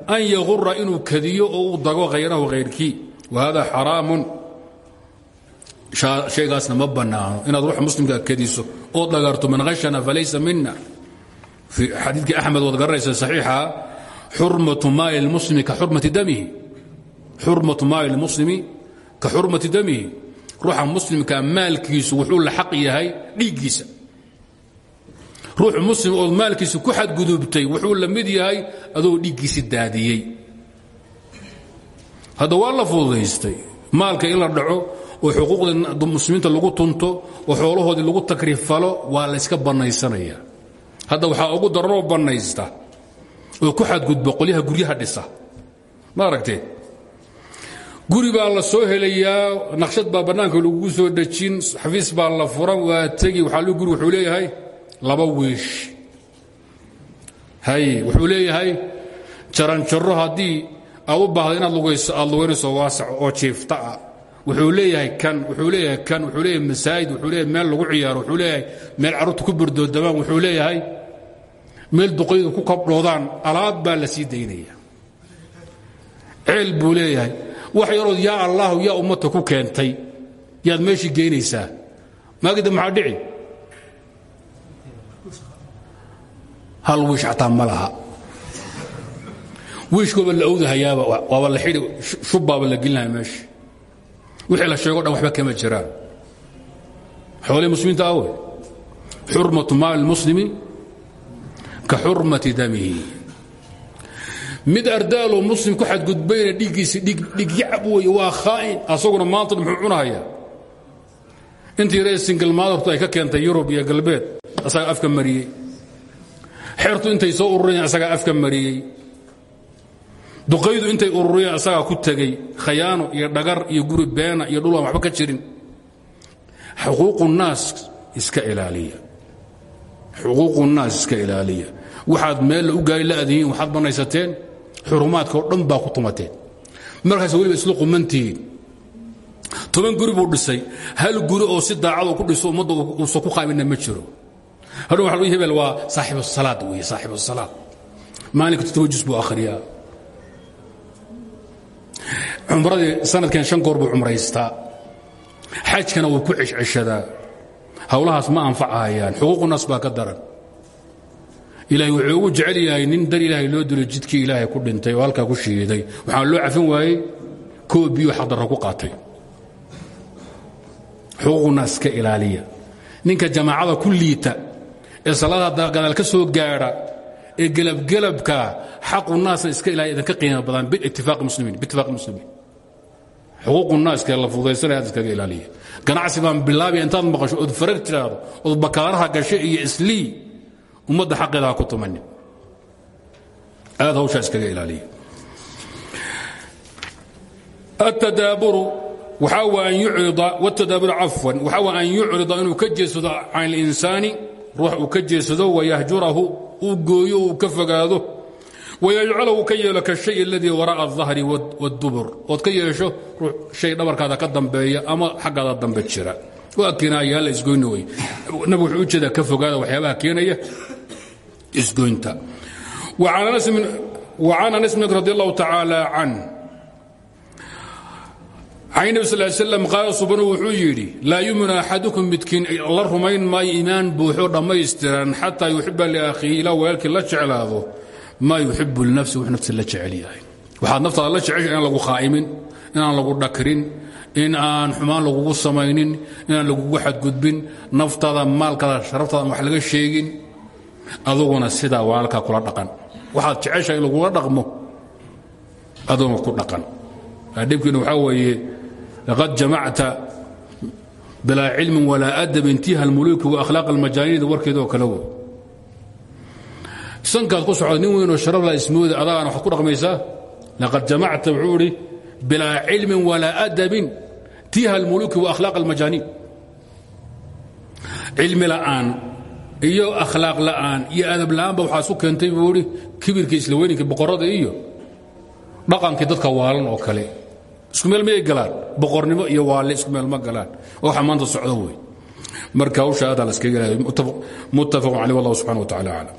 an yagura inuu kadiyo oo uu dago hayrahu hayrkii wa hada xaraamun. Shaygaasna ma bannaano. Inaad ruuxa muslimka kadiso oo dhagarto man hashana falaysa mina xadiidkii axmed waad garanaysa saxiixa xurmatu maali lmuslimi ka xurmati damihi. Xurmatu maali lmuslimi ka xurmati damihi. Ruuxa muslimka maalkiisu wuxuu la xaq yahay dhiiggiisa ruuxu muslim ood maalkiisa ku xadgudubtay wuxuu la mid yahay adoo dhiiggiisi daadiyey. Hadda waa la fududaystay. Maalka in dhaco oo xuquuqda muslimiinta lagu tunto oo xoolahoodii lagu takrifalo waa layska bannaysanaya hadda waxaa ugu daranoo bannaysta oo ku xadgudba qolyaha guryaha dhisa. Ma guri baa la soo helayaa naqshad baa bannaanka lagugu soo dhejin xafiis baa la furan waa tegi waxaa l guri wuxuu leeyahay laba wiish. Hay wuxuu leeyahay jaranjaro haddii aad u baahdo inaad aad lugaynayso waasac oo jiifta ah. Wuxuu leeyahay kan wuxuu leeyahay kan wuxuu leeyahay masaajid wuxuu leeyahay meel lagu ciyaaro wuxuu leeyahay meel carruurta ku bardoodamaan wuxuu leeyahay meel duqaydu ku kabdhoodaan alaab baa la sii daynaya. Ceel buu leeyahay. Wax yarood yaa allahu yaa ummata ku keentay. Yaad meeshii geynaysaa maagida maxaa dhici hal wiish xataa ma laha. Wiishkooba la owdahayaaba waaba la xidhi shubbaaba la gelinaya meesha wixii la sheego dhan waxba kama jiraan. Xoolihii muslimiinta awe xurmatu maali muslimi ka xurmati damihi. Mid ardaaloo muslim ku xadgudbayna dhiiggiisi dhiig yacab wey waa khaa'in. Asaguna maanta muxuu cunahayaa intii ree singal maadartu ay ka keentay yurub iyo galbeed asagaa afka mariyey xeertu intay soo ururayeen asagaa afka mariyey. Duqaydu intay ururiyeen asagaa ku tegey khayaano iyo dhagar iyo guri beena iyo dhul aan waxba ka jirin. Xuquuqu naas iska ilaaliya. Xuquuqu naas iska ilaaliya. Waxaad meella u gaari la'dihiin waxaad banaysateen xurumaadka oo dhan ku tumateen. Markaas weliba isla qumantihiin toban guri buu dhisay. Hal guri oo si daacado ku dhiso ummadda uusan ku qaamina ma jiro hadhow lagu hebel waa saaxibu salaad weeye saaxibu salaad. Maalinka todoba jus buu akhriyaa. Cumradii sanadkan shan goor buu cumraystaa xajkana wuu ku ceshceshadaa. Hawlahaas ma anfacahayaan xuquuqu nas baa ka daran. Ilaahay wuxuu ugu jecel yahay nin dar ilaahay loo dilo jidkii ilaahay ku dhintay oo halkaa ku shiiday. Waxaa loo cafin waayey koo biyo xaqdarra ku qaatay. Xuquuqu naas ka ilaaliya. Ninka jamaacada ku liita ee salaada gadaal ka soo gaadha ee gelabgelabka xaqu naasna iska ilahay idinka qiimo badan biitifaaqi muslimiin biitifaaqi muslimiin. Xuquuqu naaska la fudaysanaya aad iskaga ilaaliya. Ganacsi baan bilaabaya intaad maqasho ood farag tiraahdo ood bakaaraha gashe iyo islii ummadda xaqeeda ha ku tumanin. Aad hawshaa iskaga ilaaliya. Atadaaburu waxaa waa an yucrida watadaaburu cafwan waxaa waa an yucrida inuu ka jeedsado can اlinsaani ruux uu ka jeedsado wayahjurahu uu gooyo uu ka fogaado. Wayajcalu ka yeelo kashay aladii wara'a adahri waddubur ood ka yeesho ruu shay dhabarkaada ka dambeeya ama xaggaada dambe jira. Waa kinaayaala isgoyni wey nabigu wuxuu u jeedaa ka fogaada waxyaabaha keenaya isgoynta. Wa can anas bn radi allahu tacaala can can nebi sal slam qaala subanu wuxuu yidhi laa yuminu axadukum midkiin la rumayn maayo iimaan buuxo dhammaystiran xataa yuxiba liakhiihi ilaa walaalkii la jeclaado. Maa yuxibu linafsi wux nafsi la jecel yahay. Waxaad la jecesha inaan lagu khaa'imin inaan lagu dhakrin in aan xumaan lagugu samaynin inaan lagugu xadgudbin naftaada maalkaada sharaftaada aan wax laga sheegin aduguna sidaa walaalkaa kula dhaqan. Waxaad jecesha in dhaqmo? Aduguna ku dhaqan. Dhibkiina waxaa weeye laqad jamacta bilaa cilmin walaa adabin tiha almuluuki waakhlaaq almajaaniida warkeeda oo kale wo. Sankaad ku socda nin weynoo sharafla ismooda adaana waxaad ku dhaqmaysaa? Laqad jamacta wuxuu idhi bilaa cilmin walaa adabin tiha almuluuki waakhlaaq almajaaniin cilmi la'aan iyo akhlaaq la'aan iyo adab la'aanba waxaa isu keentay buu idhi kibirkii isla weyninkii iyo dhaqankii dadka waalan oo kale isku meel mayay galaan. Boqornimo iyo waalle isku meel ma galaan. Waxa maanta socdo wey marka hawsha adaa la iskaga ilahay muttafaqun caleyh wallahu subxana wa tacala aclam